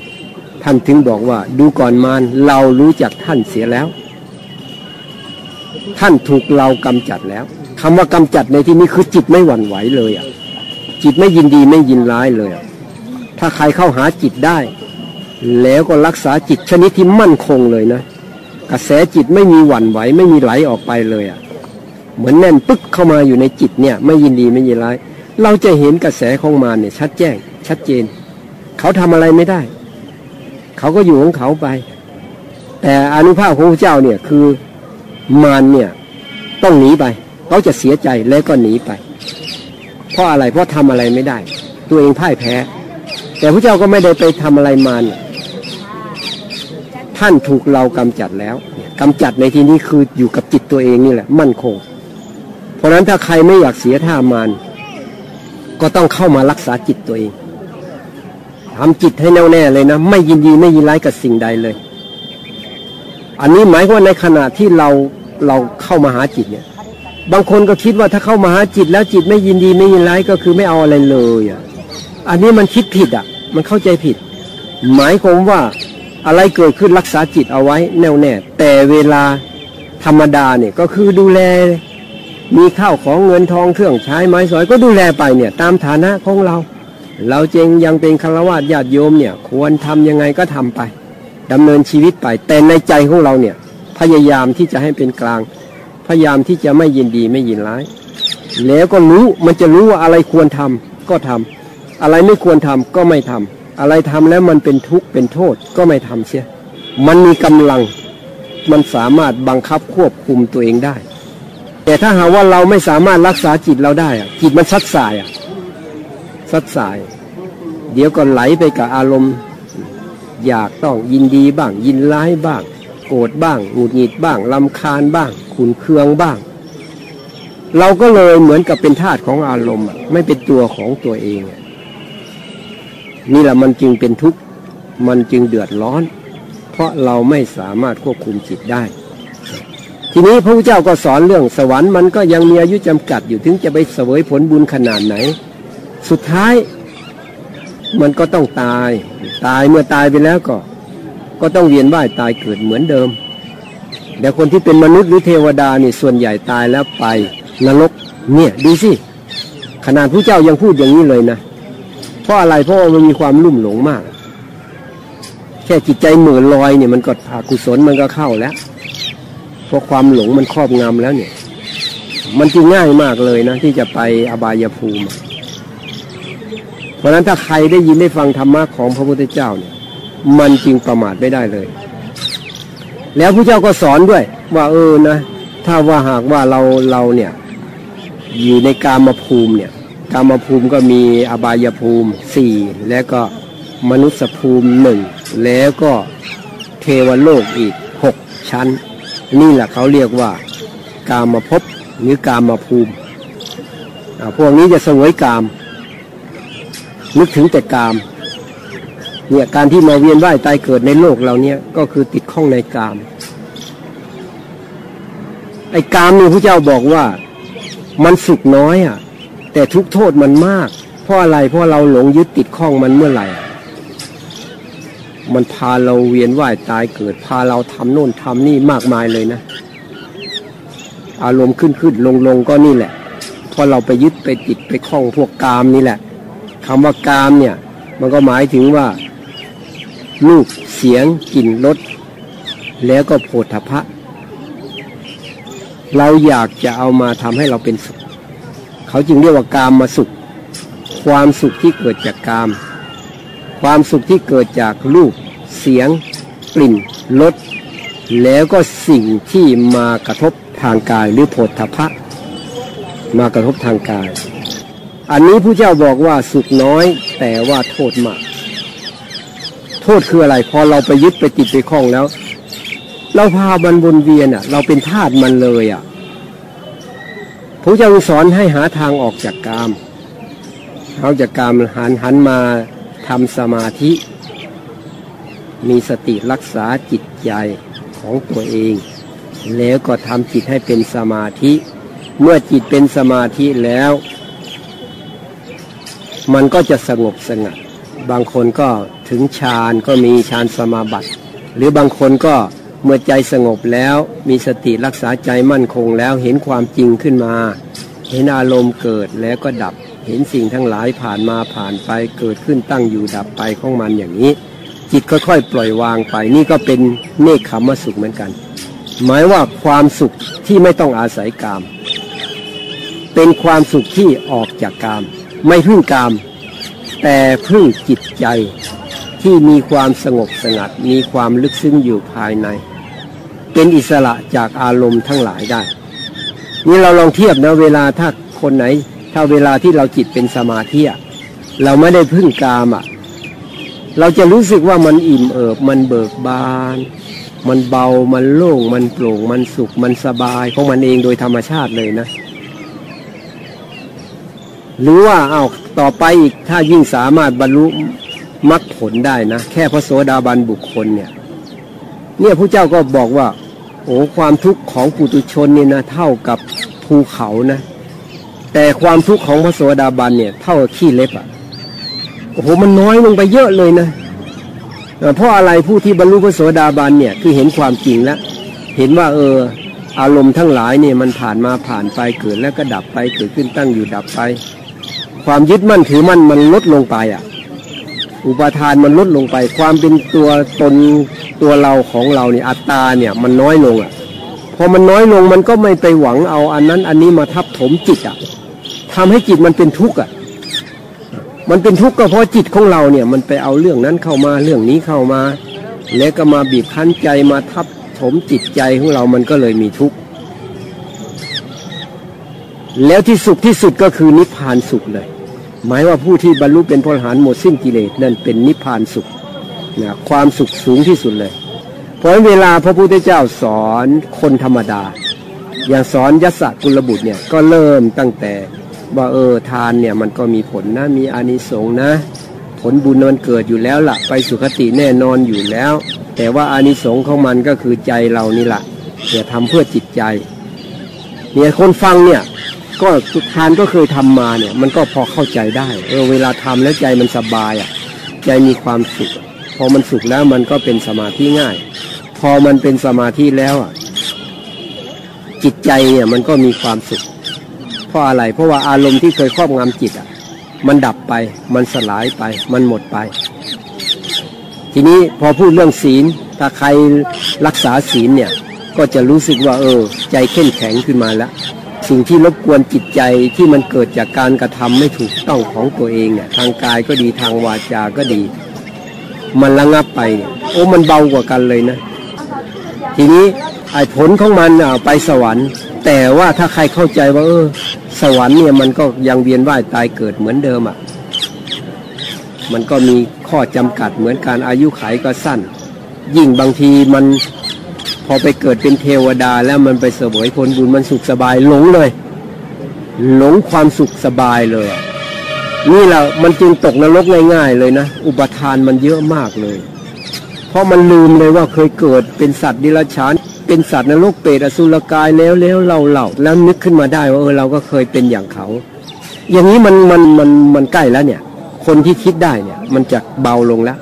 ท่านถึงบอกว่าดูก่อนมารเรารู้จักท่านเสียแล้ว ท่านถูกเรากำจัดแล้วคำว่ากำจัดในที่นี้คือจิตไม่หวั่นไหวเลยอะ จิตไม่ยินดีไม่ยินร้ายเลย ถ้าใครเข้าหาจิตได้ แล้วก็รักษาจิตชนิดที่มั่นคงเลยนะกระแสจิตไม่มีหวั่นไหวไม่มีไหลออกไปเลยอะ เหมือนแน่นปึ๊กเข้ามาอยู่ในจิตเนี่ย ไม่ยินดีไม่ยินร้าย เราจะเห็นกระแสของมารเนี่ย ชัดแจ้ง ชัดเจน เขาทำอะไรไม่ได้ เขาก็อยู่ของเขาไป แต่อนุภาพของพระเจ้าเนี่ยคือมารเนี่ย ต้องหนีไป เขาจะเสียใจแล้วก็หนีไป เพราะอะไรเพราะทำอะไรไม่ได้ ตัวเองพ่ายแพ้ แต่พระเจ้าก็ไม่ได้ไปทำอะไรมารท่านถูกเรากำจัดแล้วกำจัดในที่นี้คืออยู่กับจิตตัวเองนี่แหละ มั่นคง เพราะนั้นถ้าใครไม่อยากเสียท่ามารก็ต้องเข้ามารักษาจิตตัวเองทำจิตให้แน่วแน่เลยนะ ไม่ยินดีไม่ยินร้ายกับสิ่งใดเลย อันนี้หมายว่าในขณะที่เราเราเข้ามาหาจิตเนี่ย บางคนก็คิดว่าถ้าเข้ามาหาจิตแล้วจิตไม่ยินดีไม่ยินร้ายก็คือไม่เอาอะไรเลยอะอันนี้มันคิดผิดอะ มันเข้าใจผิด หมายความว่าอะไรเกิดขึ้นรักษาจิตเอาไว้แน่วแน่ แต่เวลาธรรมดาเนี่ยก็คือดูแล มีข้าวของเงินทองเครื่องใช้ไม้สอยก็ดูแลไปเนี่ยตามฐานะของเรา เราเจงยังเป็นฆราวาสญาติโยมเนี่ยควรทํำยังไงก็ทำไปดำเนินชีวิตไป แต่ในใจของเราเนี่ยพยายามที่จะให้เป็นกลาง พยายามที่จะไม่ยินดีไม่ยินร้าย แล้วก็รู้มันจะรู้ว่าอะไรควรทำก็ทำอะไรไม่ควรทำก็ไม่ทำอะไรทำแล้วมันเป็นทุกข์เป็นโทษก็ไม่ทำเสียมันมีกำลังมันสามารถบังคับควบคุมตัวเองได้ แต่ถ้าหาว่าเราไม่สามารถรักษาจิตเราได้อะจิตมันซัดสายอะซัดสาย เดี๋ยวก็ไหลไปกับอารมณ์ อยากต้องยินดีบ้าง ยินร้ายบ้าง โกรธบ้างหงุดหงิดบ้างลำคาญบ้าง ขุนเคืองบ้าง เราก็เลยเหมือนกับเป็นธาตุของอารมณ์ไม่เป็นตัวของตัวเอง นี่แหละมันจึงเป็นทุกข์มันจึงเดือดร้อน เพราะเราไม่สามารถควบคุมจิตได้ ทีนี้พระพุทธเจ้าก็สอนเรื่องสวรรค์มันก็ยังมีอายุจำกัดอยู่ถึงจะไปเสวยผลบุญขนาดไหน สุดท้ายมันก็ต้องตาย ตายเมื่อตายไปแล้วก็ ก็ต้องเวียนว่ายตายเกิดเหมือนเดิม แต่คนที่เป็นมนุษย์หรือเทวดานี่ส่วนใหญ่ตายแล้วไปนรกเนี่ยดูสิขนาดผู้เจ้ายังพูดอย่างนี้เลยนะ เพราะอะไรเพราะมันมีความลุ่มหลงมาก แค่จิตใจเหมือนลอยเนี่ยมันก็อากุศลมันก็เข้าแล้ว เพราะความหลงมันครอบงำแล้วเนี่ย มันจึงง่ายมากเลยนะ ที่จะไปอบายภูมิ เพราะนั้นถ้าใครได้ยินได้ฟังธรรมะของพระพุทธเจ้าเนี่ย มันจึงประมาทไม่ได้เลย แล้วพระเจ้าก็สอนด้วย ว่าเออนะ ถ้าว่าหากว่าเราเราเนี่ย อยู่ในกามภูมิเนี่ยกามภูมิก็มีอบายภูมิสี่แล้วก็มนุษยภูมิหนึ่งแล้วก็เทวโลกอีกหกชั้น นี่แหละเขาเรียกว่า กามภพบหรือกามาภูมิพวกนี้จะสวยกาม นึกถึงแต่กาม เนี่ยการที่มาเวียนว่ายตายเกิดในโลกเราเนี่ยก็คือติดข้องในกาม ไอ้กามนี่พระเจ้าบอกว่า มันสุขน้อยอะ แต่ทุกโทษมันมาก เพราะอะไรเพราะเราหลงยึดติดข้องมันเมื่อไหร่ มันพาเราเวียนว่ายตายเกิด พาเราทำโน่นทำนี่มากมายเลยนะ อารมณ์ขึ้นขึ้นลงลงก็นี่แหละพอเราไปยึดไปติดไปคล้องพวกกามนี่แหละคำว่ากามเนี่ย มันก็หมายถึงว่าลูกเสียงกลิ่นรสแล้วก็โผฏฐพะ เราอยากจะเอามาทำให้เราเป็นสุข เขาจึงเรียกว่ากามมาสุข ความสุขที่เกิดจากกาม ความสุขที่เกิดจากรูป เสียง กลิ่นรสแล้วก็สิ่งที่มากระทบทางกายหรือโผฏฐพะมากระทบทางกาย อันนี้ผู้เจ้าบอกว่าสุขน้อยแต่ว่าโทษมาก โทษคืออะไร พอเราไปยึดไปติดไปคล้องแล้ว เราพามันวนเวียนอะ เราเป็นทาสมันเลยอะพระเจ้าสอนให้หาทางออกจากกามเอาจากกามหันหันมา ทำสมาธิ มีสติรักษาจิตใจของตัวเอง แล้วก็ทำจิตให้เป็นสมาธิ เมื่อจิตเป็นสมาธิแล้ว มันก็จะสงบสงัด บางคนก็ถึงฌานก็มีฌานสมาบัติ หรือบางคนก็เมื่อใจสงบแล้วมีสติรักษาใจมั่นคงแล้วเห็นความจริงขึ้นมา เห็นอารมณ์เกิดแล้วก็ดับ เห็นสิ่งทั้งหลายผ่านมาผ่านไปเกิดขึ้นตั้งอยู่ดับไปของมันอย่างนี้ จิตค่อยๆปล่อยวางไป นี่ก็เป็นเนคขมสุขเหมือนกัน หมายว่าความสุขที่ไม่ต้องอาศัยกาม เป็นความสุขที่ออกจากกาม ไม่พึ่งกาม แต่พึ่งจิตใจที่มีความสงบสงัด มีความลึกซึ้งอยู่ภายใน เป็นอิสระจากอารมณ์ทั้งหลายได้ นี่เราลองเทียบนะเวลาถ้าคนไหน ถ้าเวลาที่เราจิตเป็นสมาธิเราไม่ได้พึ่งกามอะเราจะรู้สึกว่ามันอิ่มเอิบมันเบิกบาน มันเบามันโล่งมันโปร่งมันสุขมันสบายของมันเองโดยธรรมชาติเลยนะ หรือว่าเอาต่อไปอีกถ้ายิ่งสามารถบรรลุมรรคผลได้นะ แค่พระโสดาบันบุคคลเนี่ย เนี่ยพระเจ้าก็บอกว่า โอ้ความทุกข์ของปุตุชนเนี่ยนะ เท่ากับภูเขานะ แต่ความทุกข์ของพระโสดาบันเนี่ย เท่าขี้เล็บอะโอ้โหมันน้อยลงไปเยอะเลยนะเพราะอะไรผู้ที่บรรลุพระโสดาบันเนี่ยคือเห็นความจริงแล้ว เห็นว่าเอออารมณ์ทั้งหลายเนี่ยมันผ่านมาผ่านไปเกิดแล้วก็ดับไปเกิดขึ้นตั้งอยู่ดับไป ความยึดมั่นถือมั่นมันลดลงไปอะ อุปทานมันลดลงไป ความเป็นตัวตนตัวเราของเราเนี่ยอัตตาเนี่ยมันน้อยลงอะพอมันน้อยลงมันก็ไม่ไปหวังเอาอันนั้นอันนี้มาทับถมจิตอะ ทำให้จิตมันเป็นทุกข์อะมันเป็นทุกข์ก็เพราะจิตของเราเนี่ย มันไปเอาเรื่องนั้นเข้ามาเรื่องนี้เข้ามา แล้วก็มาบีบคั้นใจมาทับถมจิตใจของเรามันก็เลยมีทุกข์แล้วที่สุขที่สุดก็คือนิพพานสุขเลย หมายว่าผู้ที่บรรลุเป็นพลหานหมดสิ้นกิเลสนั่นเป็นนิพพานสุขนะความสุขสูงที่สุดเลย เพราะเวลาพระพุทธเจ้าสอนคนธรรมดา อย่างสอนยศกุลบุตรเนี่ยก็เริ่มตั้งแต่ ว่าเออทานเนี่ยมันก็มีผลนะมีอานิสงส์นะ ผลบุญมันเกิดอยู่แล้วละ่ะ ไปสุคติแน่นอนอยู่แล้ว แต่ว่าอานิสงส์ของมันก็คือใจเรานี่แหละเนี่ยทำเพื่อจิตใจเนี่ยคนฟังเนี่ยก็ทานก็เคยทำมาเนี่ยมันก็พอเข้าใจได้เออเวลาทำแล้วใจมันสบายอะใจมีความสุข พอมันสุขแล้วมันก็เป็นสมาธิง่าย พอมันเป็นสมาธิแล้วอะจิตใจเนี่ยมันก็มีความสุข เพราะอะไร เพราะว่าอารมณ์ที่เคยครอบงำจิตอะ มันดับไป มันสลายไป มันหมดไป ทีนี้พอพูดเรื่องศีล ถ้าใครรักษาศีลเนี่ย ก็จะรู้สึกว่า เออ ใจเข้มแข็งขึ้นมาแล้ว สิ่งที่รบกวนจิตใจที่มันเกิดจากการกระทำไม่ถูกต้องของตัวเองเนี่ย ทางกายก็ดี ทางวาจา ก็ดี มันระงับไปเนี่ย โอ้ มันเบากว่ากันเลยนะ ทีนี้ไอ้ผลของมันอะไปสวรรค์ แต่ว่าถ้าใครเข้าใจว่า เออ สวรรค์เนี่ยมันก็ยังเวียนว่ายตายเกิดเหมือนเดิมอะ มันก็มีข้อจำกัดเหมือนการอายุขัยก็สั้น ยิ่งบางทีมันพอไปเกิดเป็นเทวดาแล้วมันไปเสวยผลบุญมันสุขสบายหลงเลย หลงความสุขสบายเลย นี่แหละมันจึงตกนรกง่ายๆเลยนะ อุปทานมันเยอะมากเลย เพราะมันลืมเลยว่าเคยเกิดเป็นสัตว์ดิรัจฉาน เป็นสัตว์นรกเปรตอสุรกายแล้วแล้วเราเล่าแล้วนึกขึ้นมาได้ว่าเออเราก็เคยเป็นอย่างเขา อย่างนี้มันมันมันมันใกล้แล้วเนี่ย คนที่คิดได้เนี่ย มันจะเบาลงแล้ว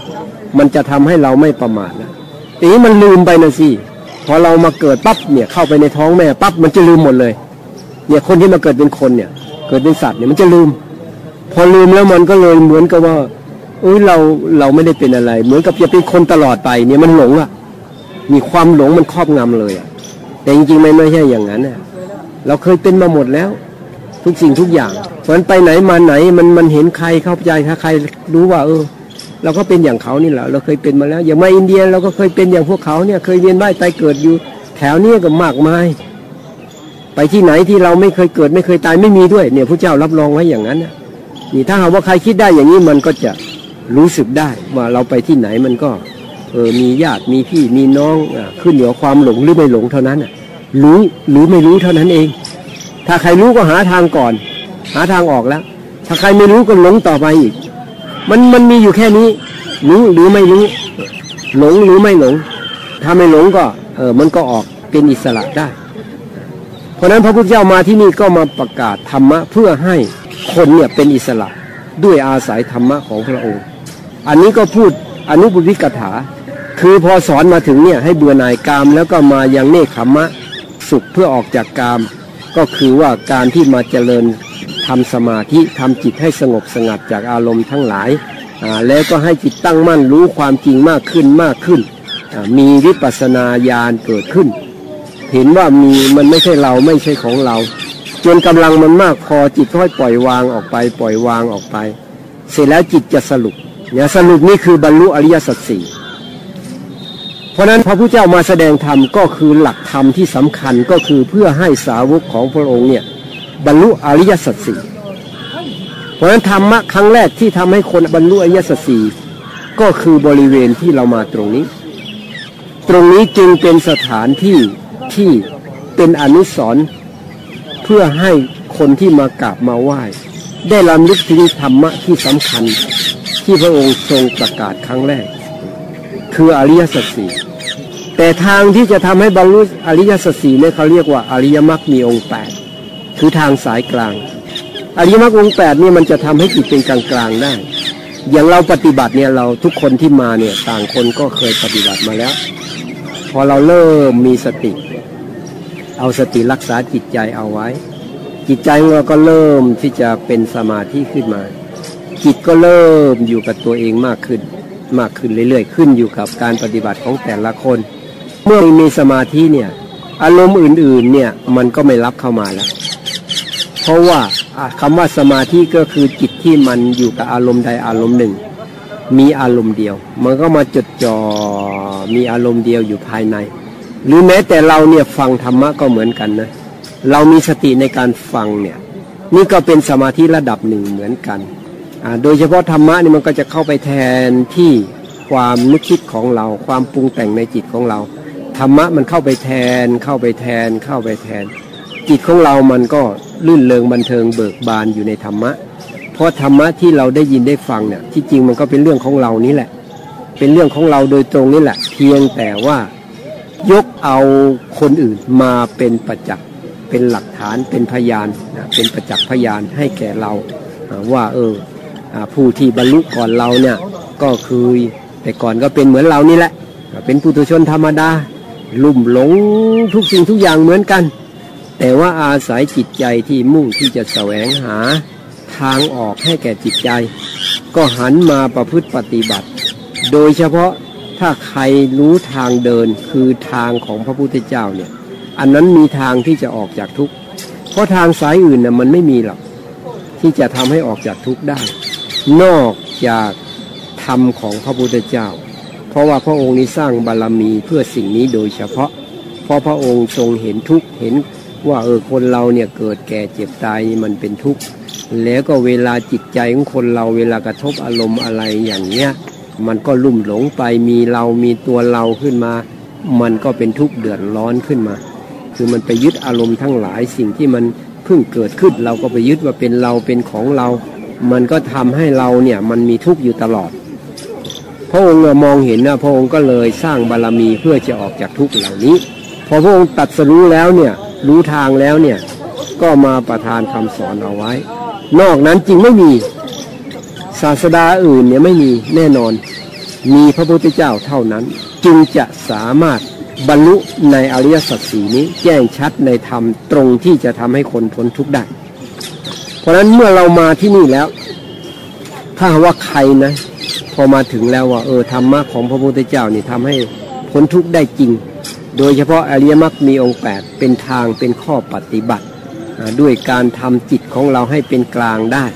มันจะทำให้เราไม่ประมาทนะทีนี้มันลืมไปนะสิพอเรามาเกิดปั๊บเนี่ยเข้าไปในท้องแม่ปั๊บมันจะลืมหมดเลย เนี่ยคนที่มาเกิดเป็นคนเนี่ย เกิดเป็นสัตว์เนี่ยมันจะลืม พอลืมแล้วมันก็เลยเหมือนกับว่าเอ้ยเราเราไม่ได้เป็นอะไร เหมือนกับจะเป็นคนตลอดไปเนี่ยมันหลงอะ มีความหลงมันครอบงำเลยอะแต่จริงๆไม่ไม่ใช่อย่างนั้นน่ะเราเคยเป็นมาหมดแล้ว ทุกสิ่งทุกอย่าง เพราะนั้นไปไหนมาไหนมันมันเห็นใครเข้าใจถ้าใครรู้ว่า เออ เราก็เป็นอย่างเขานี่แหละเราเคยเป็นมาแล้ว อย่างมาอินเดียเราก็เคยเป็นอย่างพวกเขาเนี่ย เคยเวียนว่ายตายเกิดอยู่ แถวเนี้ก็มากมาย ไปที่ไหนที่เราไม่เคยเกิดไม่เคยตายไม่มีด้วย เนี่ยพระเจ้ารับรองไว้อย่างนั้นนะนี่ถ้าหากว่าใครคิดได้อย่างนี้มันก็จะรู้สึกได้ว่าเราไปที่ไหนมันก็ เออมีญาติมีพี่มีน้องอขึ้นอยู่กับความหลงหรือไม่หลงเท่านั้นรู้หรือไม่รู้เท่านั้นเอง ถ้าใครรู้ก็หาทางก่อน หาทางออกแล้ว ถ้าใครไม่รู้ก็หลงต่อไปอีก มันมันมีอยู่แค่นี้ รู้หรือไม่รู้ หลงหรือไม่หลง ถ้าไม่หลงก็ เออมันก็ออกเป็นอิสระได้ เพราะนั้นพระพุทธเจ้ามาที่นี่ก็มาประกาศธรรมะเพื่อให้คนเนี่ยเป็นอิสระด้วยอาศัยธรรมะของพระองค์ อันนี้ก็พูดอนุบุพิกถา คือพอสอนมาถึงเนี่ยให้เบื่อหน่ายกามแล้วก็มายังเนคขมมะสุขเพื่อออกจากกาม ก็คือว่าการที่มาเจริญทำสมาธิทำจิตให้สงบสงัดจากอารมณ์ทั้งหลายแล้วก็ให้จิตตั้งมั่นรู้ความจริงมากขึ้นมากขึ้น มีวิปัสสนาญาณเกิดขึ้น เห็นว่ามีมันไม่ใช่เราไม่ใช่ของเรา จนกำลังมันมากพอจิตค่อยปล่อยวางออกไป ปล่อยวางออกไป เสร็จแล้วจิตจะสรุปเนี่ยสรุปนี่คือบรรลุอริยสัจสี่ ราะนั้นพระพุทธเจ้ามาแสดงธรรมก็คือหลักธรรมที่สำคัญก็คือเพื่อให้สาวกของพระองค์เนี่ยบรรลุอริยสัจสี่เพราะฉะนั้นธรรมะครั้งแรกที่ทำให้คนบรรลุอริยสัจสี่ก็คือบริเวณที่เรามาตรงนี้ ตรงนี้จึงเป็นสถานที่ที่เป็นอนุสรณ์เพื่อให้คนที่มากราบมาไหว้ ได้ลำลึกถึงธรรมะที่สำคัญ ที่พระองค์ทรงประกาศครั้งแรก คืออริยสัจสี่ แต่ทางที่จะทำให้บรรลุอริยสัจสี่เนี่ยเขาเรียกว่าอริยมรรคมีองค์แปดคือทางสายกลาง อริยมรรคองค์แปดนี่มันจะทำให้จิตเป็นกลางกลางได้ อย่างเราปฏิบัติเนี่ยเราทุกคนที่มาเนี่ยต่างคนก็เคยปฏิบัติมาแล้ว พอเราเริ่มมีสติ เอาสติรักษาจิตใจเอาไว้ จิตใจของเราก็เริ่มที่จะเป็นสมาธิขึ้นมา จิตก็เริ่มอยู่กับตัวเองมากขึ้น มากขึ้นเรื่อยๆ ขึ้นอยู่กับการปฏิบัติของแต่ละคน เมื่อมีสมาธิเนี่ย อารมณ์อื่นๆเนี่ยมันก็ไม่รับเข้ามาแล้ว เพราะว่าคำว่าสมาธิก็คือจิตที่มันอยู่กับอารมณ์ใดอารมณ์หนึ่ง มีอารมณ์เดียว มันก็มาจดจ่อมีอารมณ์เดียวอยู่ภายใน หรือแม้แต่เราเนี่ยฟังธรรมะก็เหมือนกันนะเรามีสติในการฟังเนี่ยนี่ก็เป็นสมาธิระดับหนึ่งเหมือนกัน โดยเฉพาะธรรมะนี่มันก็จะเข้าไปแทนที่ความนึกคิดของเรา ความปรุงแต่งในจิตของเรา ธรรมะมันเข้าไปแทน เข้าไปแทน เข้าไปแทน จิตของเรามันก็ลื่นเลงบันเทิงเบิกบานอยู่ในธรรมะ เพราะธรรมะที่เราได้ยินได้ฟังเนี่ยที่จริงมันก็เป็นเรื่องของเรานี่แหละ เป็นเรื่องของเราโดยตรงนี่แหละ เพียงแต่ว่ายกเอาคนอื่นมาเป็นประจักษ์เป็นหลักฐานเป็นพยานนะเป็นประจักษ์พยานให้แก่เราว่าเออผู้ที่บรรลุก่อนเราเนี่ยก็คือแต่ก่อนก็เป็นเหมือนเรานี่แหละ เป็นปุถุชนธรรมดา ลุ่มหลงทุกสิ่งทุกอย่างเหมือนกัน แต่ว่าอาศัยจิตใจที่มุ่งที่จะแสวงหาทางออกให้แก่จิตใจ ก็หันมาประพฤติปฏิบัติ โดยเฉพาะถ้าใครรู้ทางเดินคือทางของพระพุทธเจ้าเนี่ยอันนั้นมีทางที่จะออกจากทุกข์เพราะทางสายอื่นน่ะมันไม่มีหรอกที่จะทำให้ออกจากทุกข์ได้ นอกจากธรรมของพระพุทธเจ้า เพราะว่าพระองค์นี้สร้างบารรมีเพื่อสิ่งนี้โดยเฉพาะ เพราะพระองค์ทรงเห็นทุกข์เห็นว่าเออคนเราเนี่ยเกิดแก่เจ็บตายมันเป็นทุกข์แล้วก็เวลาจิตใจของคนเราเวลากระทบอารมณ์อะไรอย่างเนี้ยมันก็ลุ่มหลงไปมีเรามีตัวเราขึ้นมา มันก็เป็นทุกข์เดือดร้อนขึ้นมา คือมันไปยึดอารมณ์ทั้งหลายสิ่งที่มันเพิ่งเกิดขึ้น เราก็ไปยึดว่าเป็นเราเป็นของเรา มันก็ทำให้เราเนี่ยมันมีทุกข์อยู่ตลอด พระองค์มองเห็นนะพระองค์ก็เลยสร้างบารรมีเพื่อจะออกจากทุกข์เหล่านี้ พอพระองค์ตัดสรู้แล้วเนี่ยรู้ทางแล้วเนี่ยก็มาประทานคำสอนเอาไว้ นอกนั้นจริงไม่มีศาสดาอื่นเนี่ยไม่มีแน่นอน มีพระพุทธเจ้าเท่านั้น จึงจะสามารถบรรลุในอริยสัจสีนี้แจ้งชัดในธรรมตรงที่จะทำให้คนพ้นทุกข์ได้ เพราะฉะนั้นเมื่อเรามาที่นี่แล้ว ถ้าว่าใครนะ อมาถึงแล้วว่าเออธรรมะของพระพุทธเจ้านี่ทำให้พ้นทุกข์ได้จริง โดยเฉพาะอริยมรรคมีองค์ 8 เป็นทางเป็นข้อปฏิบัติ ด้วยการทำจิตของเราให้เป็นกลางได้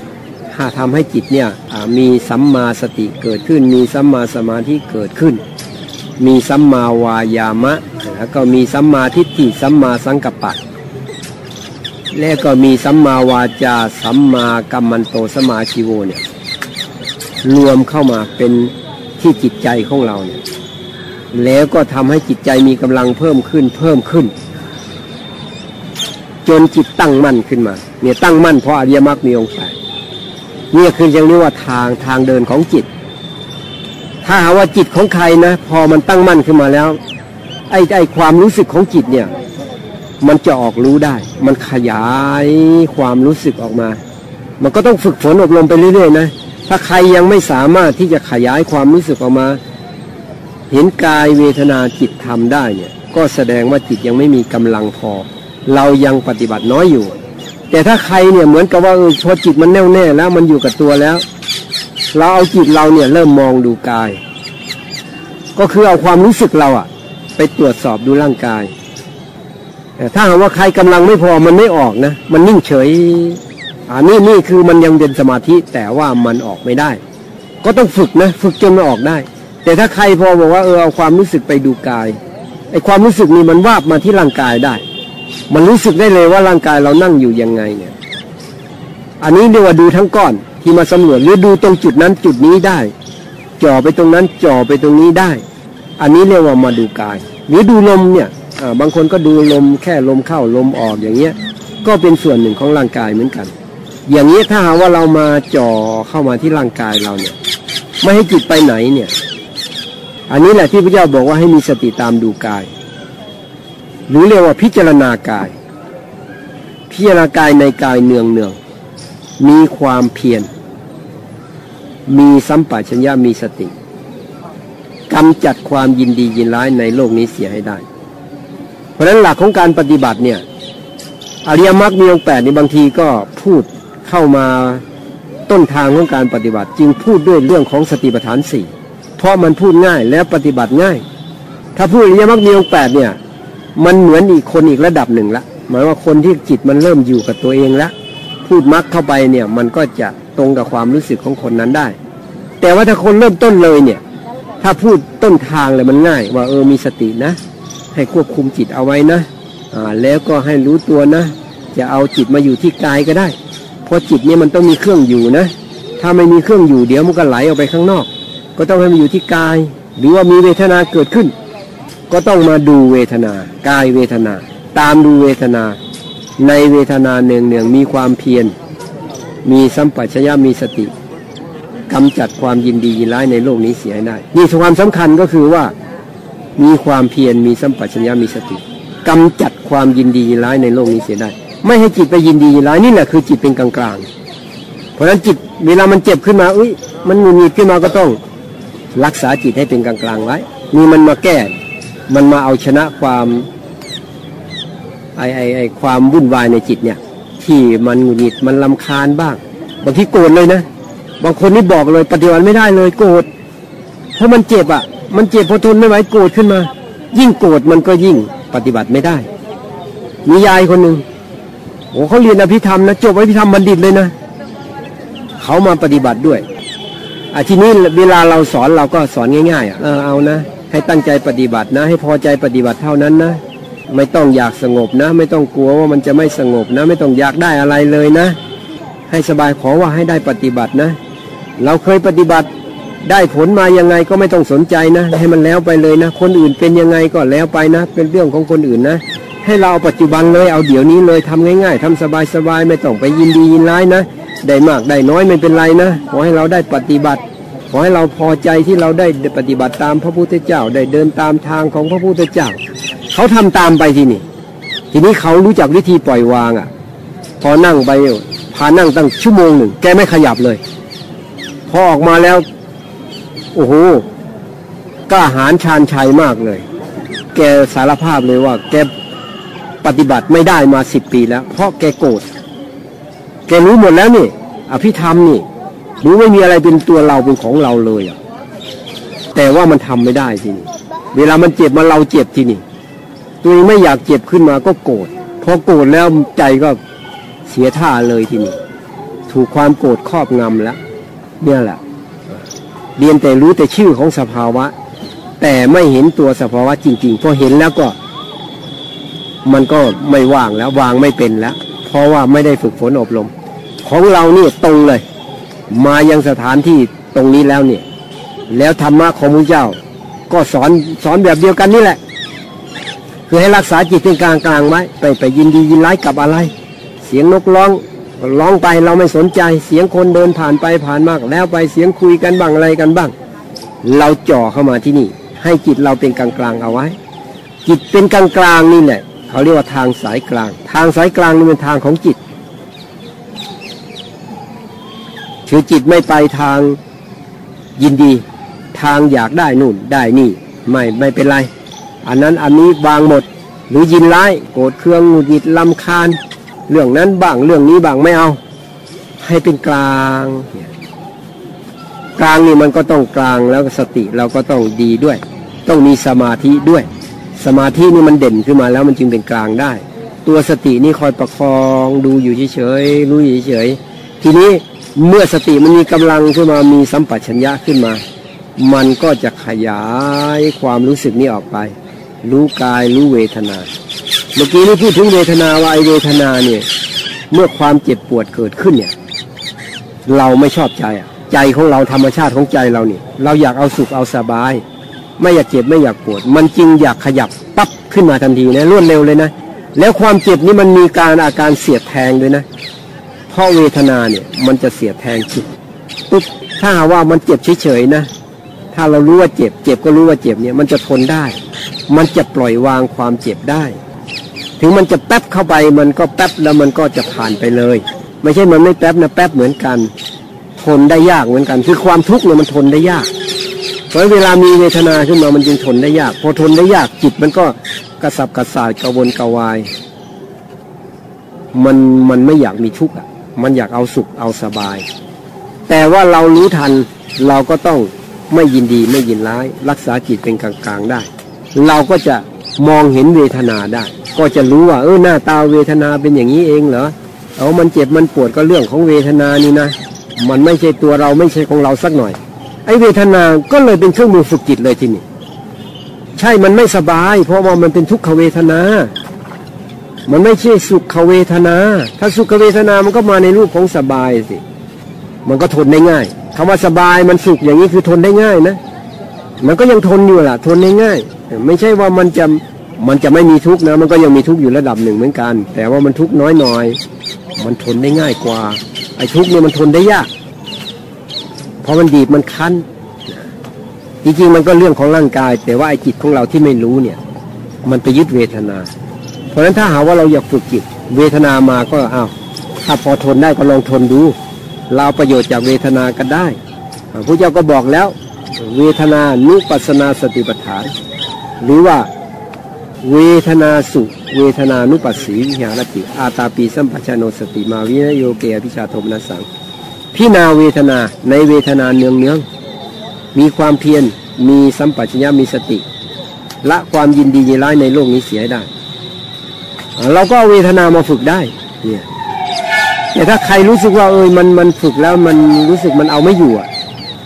ถ้าทำให้จิตเนี่ยมีสัมมาสติเกิดขึ้น มีสัมมาสมาธิเกิดขึ้น มีสัมมาวายามะ แล้วก็มีสัมมาทิฏฐิสัมมาสังกัปปะและก็มีสัมมาวาจาสัมมากัมมันโตสมาชิโวเนี่ย รวมเข้ามาเป็นที่จิตใจของเราเนี่ยแล้วก็ทำให้จิตใจมีกำลังเพิ่มขึ้นเพิ่มขึ้น จนจิตตั้งมั่นขึ้นมา เนี่ยตั้งมั่นเพราะอริยมรรคมีองค์แปดนี่คือยังเรียกว่าทางทางเดินของจิต ถ้าหาว่าจิตของใครนะ พอมันตั้งมั่นขึ้นมาแล้ว ไอ้ไอ้ความรู้สึกของจิตเนี่ย มันจะออกรู้ได้ มันขยายความรู้สึกออกมา มันก็ต้องฝึกฝนอบรมไปเรื่อยๆนะ ถ้าใครยังไม่สามารถที่จะขยายความรู้สึกออกมา เห็นกายเวทนาจิตทำได้เนี่ย ก็แสดงว่าจิตยังไม่มีกำลังพอ เรายังปฏิบัติน้อยอยู่ แต่ถ้าใครเนี่ยเหมือนกับว่าเออพอจิตมันแน่วแน่แล้วมันอยู่กับตัวแล้ว เราเอาจิตเราเนี่ยเริ่มมองดูกาย ก็คือเอาความรู้สึกเราอะไปตรวจสอบดูร่างกายแต่ถ้าหากว่าใครกำลังไม่พอมันไม่ออกนะ มันนิ่งเฉย อันนี้นี่คือมันยังเป็นสมาธิแต่ว่ามันออกไม่ได้ ก็ต้องฝึกนะ ฝึกจนมันออกได้ แต่ถ้าใครพอบอกว่าเออเอาความรู้สึกไปดูกายไอความรู้สึกนี่มันวาบมาที่ร่างกายได้ มันรู้สึกได้เลยว่าร่างกายเรานั่งอยู่ยังไงเนี่ย อันนี้เรียกว่าดูทั้งก้อนที่มาสำรวจหรือดูตรงจุดนั้นจุดนี้ได้ จ่อไปตรงนั้นจ่อไปตรงนี้ได้ อันนี้เรียกว่ามาดูกาย หรือดูลมเนี่ยบางคนก็ดูลมแค่ลมเข้าลมออกอย่างเงี้ย ก็เป็นส่วนหนึ่งของร่างกายเหมือนกัน อย่างนี้ถ้าหาว่าเรามาจ่อเข้ามาที่ร่างกายเราเนี่ย ไม่ให้จิตไปไหนเนี่ย อันนี้แหละที่พระเจ้าบอกว่าให้มีสติตามดูกาย หรือเรียกว่าพิจารณากาย พิจารณากายในกายเนืองเนืองมีความเพียรมีสัมปชัญญะมีสติกำจัดความยินดียินร้ายในโลกนี้เสียให้ได้ เพราะฉะนั้นหลักของการปฏิบัติเนี่ยอริยมรรคมีองค์แปดในบางทีก็พูด เข้ามาต้นทางของการปฏิบัติ จึงพูดด้วยเรื่องของสติปัฏฐานสี่เพราะมันพูดง่ายและปฏิบัติง่าย ถ้าพูดอริยมรรคมีองค์แปดเนี่ย มันเหมือนอีกคนอีกระดับหนึ่งละหมายว่าคนที่จิตมันเริ่มอยู่กับตัวเองแล้วพูดมักเข้าไปเนี่ยมันก็จะตรงกับความรู้สึกของคนนั้นได้ แต่ว่าถ้าคนเริ่มต้นเลยเนี่ย ถ้าพูดต้นทางเลยมันง่าย ว่าเออมีสตินะ ให้ควบคุมจิตเอาไว้นะอ่าแล้วก็ให้รู้ตัวนะ จะเอาจิตมาอยู่ที่กายก็ได้ เพราะจิตเนี่ยมันต้องมีเครื่องอยู่นะ ถ้าไม่มีเครื่องอยู่เดี๋ยวมันก็ไหลออกไปข้างนอก ก็ต้องให้มันอยู่ที่กาย หรือว่ามีเวทนาเกิดขึ้น ก็ต้องมาดูเวทนา กายเวทนา ตามดูเวทนา ในเวทนาเนืองเนืองมีความเพียร มีสัมปชัญญะมีสติกำจัดความยินดียินร้ายในโลกนี้เสียได้ นี่ความสำคัญก็คือว่ามีความเพียรมีสัมปชัญญะมีสติกำจัดความยินดียินร้ายในโลกนี้เสียได้ ไม่ให้จิตไปยินดียินร้ายนี่แหละคือจิตเป็นกลางกลางเพราะฉะนั้นจิตเวลามันเจ็บขึ้นมาอุ้ยมันหงุดหงิดขึ้นมาก็ต้องรักษาจิตให้เป็นกลางกลางไว้นี่มันมาแก้ มันมาเอาชนะความไอไอไอความวุ่นวายในจิตเนี่ย ที่มันหงุดหงิดมันลำคาญบ้าง บางทีโกรธเลยนะบางคนนี่บอกเลยปฏิบัติไม่ได้เลยโกรธเพราะมันเจ็บอะ มันเจ็บพอทนไม่ไหวโกรธขึ้นมา ยิ่งโกรธมันก็ยิ่งปฏิบัติไม่ได้ มียายคนหนึ่ง โอ้เขาเรียนอภิธรรมนะจบอภิธรรมบัณฑิตเลยนะเขามาปฏิบัติด้วยอาทีนี้เวลาเราสอนเราก็สอนง่ายๆอะเออเอานะ ให้ตั้งใจปฏิบัตินะ ให้พอใจปฏิบัติเท่านั้นนะไม่ต้องอยากสงบนะ ไม่ต้องกลัวว่ามันจะไม่สงบนะ ไม่ต้องอยากได้อะไรเลยนะ ให้สบายขอว่าให้ได้ปฏิบัตินะ เราเคยปฏิบัติได้ผลมายังไงก็ไม่ต้องสนใจนะ ให้มันแล้วไปเลยนะ คนอื่นเป็นยังไงก็แล้วไปนะ เป็นเรื่องของคนอื่นนะ ให้เราเอาปัจจุบันเลยเอาเดี๋ยวนี้เลยทำง่าย ๆทำสบายๆไม่ต้องไปยินดียินร้ายนะได้มากได้น้อยไม่เป็นไรนะขอให้เราได้ปฏิบัติขอให้เราพอใจที่เราได้ปฏิบัติตามพระพุทธเจ้าได้เดินตามทางของพระพุทธเจ้า เขาทำตามไปทีนี่ ทีนี้เขารู้จักวิธีปล่อยวางอะ พอนั่งไปพานั่งตั้งชั่วโมงหนึ่งแกไม่ขยับเลย พอออกมาแล้วโอ้โหกล้าหาญชาญชัยมากเลย แกสารภาพเลยว่า แก ปฏิบัติไม่ได้มาสิบปีแล้ว เพราะแกโกรธแกรู้หมดแล้วนี่อภิธรรมนี่รู้ไม่มีอะไรเป็นตัวเราเป็นของเราเลยอะ แต่ว่ามันทำไม่ได้ทีนี่เวลามันเจ็บมาเราเจ็บทีนี่ตัวเองไม่อยากเจ็บขึ้นมาก็โกรธพอโกรธแล้วใจก็เสียท่าเลยทีนี่ถูกความโกรธครอบงำแล้วเนี่ยแหละเรียนแต่รู้แต่ชื่อของสภาวะ แต่ไม่เห็นตัวสภาวะจริงๆพอเห็นแล้วก็ มันก็ไม่ว่างแล้ววางไม่เป็นแล้ว เพราะว่าไม่ได้ฝึกฝนอบรม ของเราเนี่ยตรงเลย มายังสถานที่ตรงนี้แล้วเนี่ย แล้วธรรมะของพระเจ้า ก็สอนสอนแบบเดียวกันนี่แหละ คือให้รักษาจิตเป็นกลางกลางไว้ไปไปยินดียินร้ายกับอะไร เสียงนกร้องร้องไปเราไม่สนใจ เสียงคนเดินผ่านไปผ่านมาก แล้วไปเสียงคุยกันบ้างอะไรกันบ้าง เราจ่อเข้ามาที่นี่ ให้จิตเราเป็นกลางกลางเอาไว้ จิตเป็นกลางกลางนี่แหละ เขาเรียกว่าทางสายกลาง ทางสายกลางนี่เป็นทางของจิต คือจิตไม่ไปทางยินดี ทางอยากได้นู่นได้นี่ ไม่ไม่เป็นไร อันนั้นอันนี้วางหมด หรือยินร้ายโกรธเครื่องหงุดหงิดลำคาญ เรื่องนั้นบ้างเรื่องนี้บ้างไม่เอา ให้เป็นกลางกลางนี่มันก็ต้องกลางแล้วสติเราก็ต้องดีด้วย ต้องมีสมาธิด้วย สมาธินี่มันเด่นขึ้นมาแล้วมันจึงเป็นกลางได้ ตัวสตินี่คอยประคองดูอยู่เฉยๆรู้อยู่เฉยๆทีนี้เมื่อสติมันมีกำลังขึ้นมามีสัมปชัญญะขึ้นมา มันก็จะขยายความรู้สึกนี้ออกไป รู้กายรู้เวทนา เมื่อกี้นี้พูดถึงเวทนาว่าไอเวทนาเนี่ยเมื่อความเจ็บปวดเกิดขึ้นเนี่ย เราไม่ชอบใจอะ ใจของเราธรรมชาติของใจเราเนี่ย เราอยากเอาสุขเอาสบาย ไม่อยากเจ็บไม่อยากปวด มันจริงอยากขยับปั๊บขึ้นมาทันทีนะรวดเร็วเลยนะ แล้วความเจ็บนี้มันมีการอาการเสียดแทงด้วยนะ เพราะเวทนาเนี่ยมันจะเสียดแทงจิตปุ๊บถ้าว่ามันเจ็บเฉยๆนะ ถ้าเรารู้ว่าเจ็บ เจ็บก็รู้ว่าเจ็บเนี่ยมันจะทนได้ มันจะปล่อยวางความเจ็บได้ ถึงมันจะแป๊บเข้าไปมันก็แป๊บแล้วมันก็จะผ่านไปเลย ไม่ใช่มันไม่แป๊บนะแป๊บเหมือนกัน ทนได้ยากเหมือนกัน คือความทุกข์เนี่ยมันทนได้ยาก เพราะเวลามีเวทนาขึ้นมามันจึงทนได้ยาก พอทนได้ยากจิตมันก็กระสับกระส่ายกระวนกระวาย มันมันไม่อยากมีทุกข์อะ มันอยากเอาสุขเอาสบาย แต่ว่าเรารู้ทันเราก็ต้องไม่ยินดีไม่ยินร้าย รักษาจิตเป็นกลางๆได้ เราก็จะมองเห็นเวทนาได้ ก็จะรู้ว่า เออหน้าตาเวทนาเป็นอย่างนี้เองเหรอเอามันเจ็บมันปวดก็เรื่องของเวทนานี่นะ มันไม่ใช่ตัวเราไม่ใช่ของเราสักหน่อย ไอเวทนาก็เลยเป็นเครื่องมือฝึกจิตเลยทีนี้ใช่มันไม่สบาย เพราะว่ามันเป็นทุกขเวทนา มันไม่ใช่สุขเวทนา ถ้าสุขเวทนามันก็มาในรูปของสบายสิ มันก็ทนได้ง่ายคำว่าสบายมันสุขอย่างนี้คือทนได้ง่ายนะ มันก็ยังทนอยู่ล่ะ ทนได้ง่าย ไม่ใช่ว่ามันจะมันจะไม่มีทุกข์นะ มันก็ยังมีทุกข์อยู่ระดับหนึ่งเหมือนกัน แต่ว่ามันทุกข์น้อยหน่อย มันทนได้ง่ายกว่า ไอ้ทุกข์เนี่ยมันทนได้ยาก พราะมันดีบมันคั้นจริงๆมันก็เรื่องของร่างกาย แต่ว่าไอ้จิตของเราที่ไม่รู้เนี่ย มันไปยึดเวทนา เพราะฉะนั้นถ้าหาว่าเราอยากฝึกจิต เวทนามาก็อ้าวถ้าพอทนได้ก็ลองทนดู เราประโยชน์จากเวทนาก็ได้พระเจ้าก็บอกแล้ว เวทนานุปัสนาสติปัฏฐาน หรือว่าเวทนาสุ เวทนานุปัสสีวิหารติ อาตาปีสัมปชโนสติมาวินโยเกอภิชาโทมนัสสัง พินาเวทนาในเวทนาเนืองเนืองมีความเพียรมีสัมปชัญญะมีสติ ละความยินดียินร้ายในโลกนี้เสียได้ เราก็เวทนามาฝึกได้เนี่ยแต่ถ้าใครรู้สึกว่าเออมันมันฝึกแล้วมันรู้สึกมันเอาไม่อยู่อะ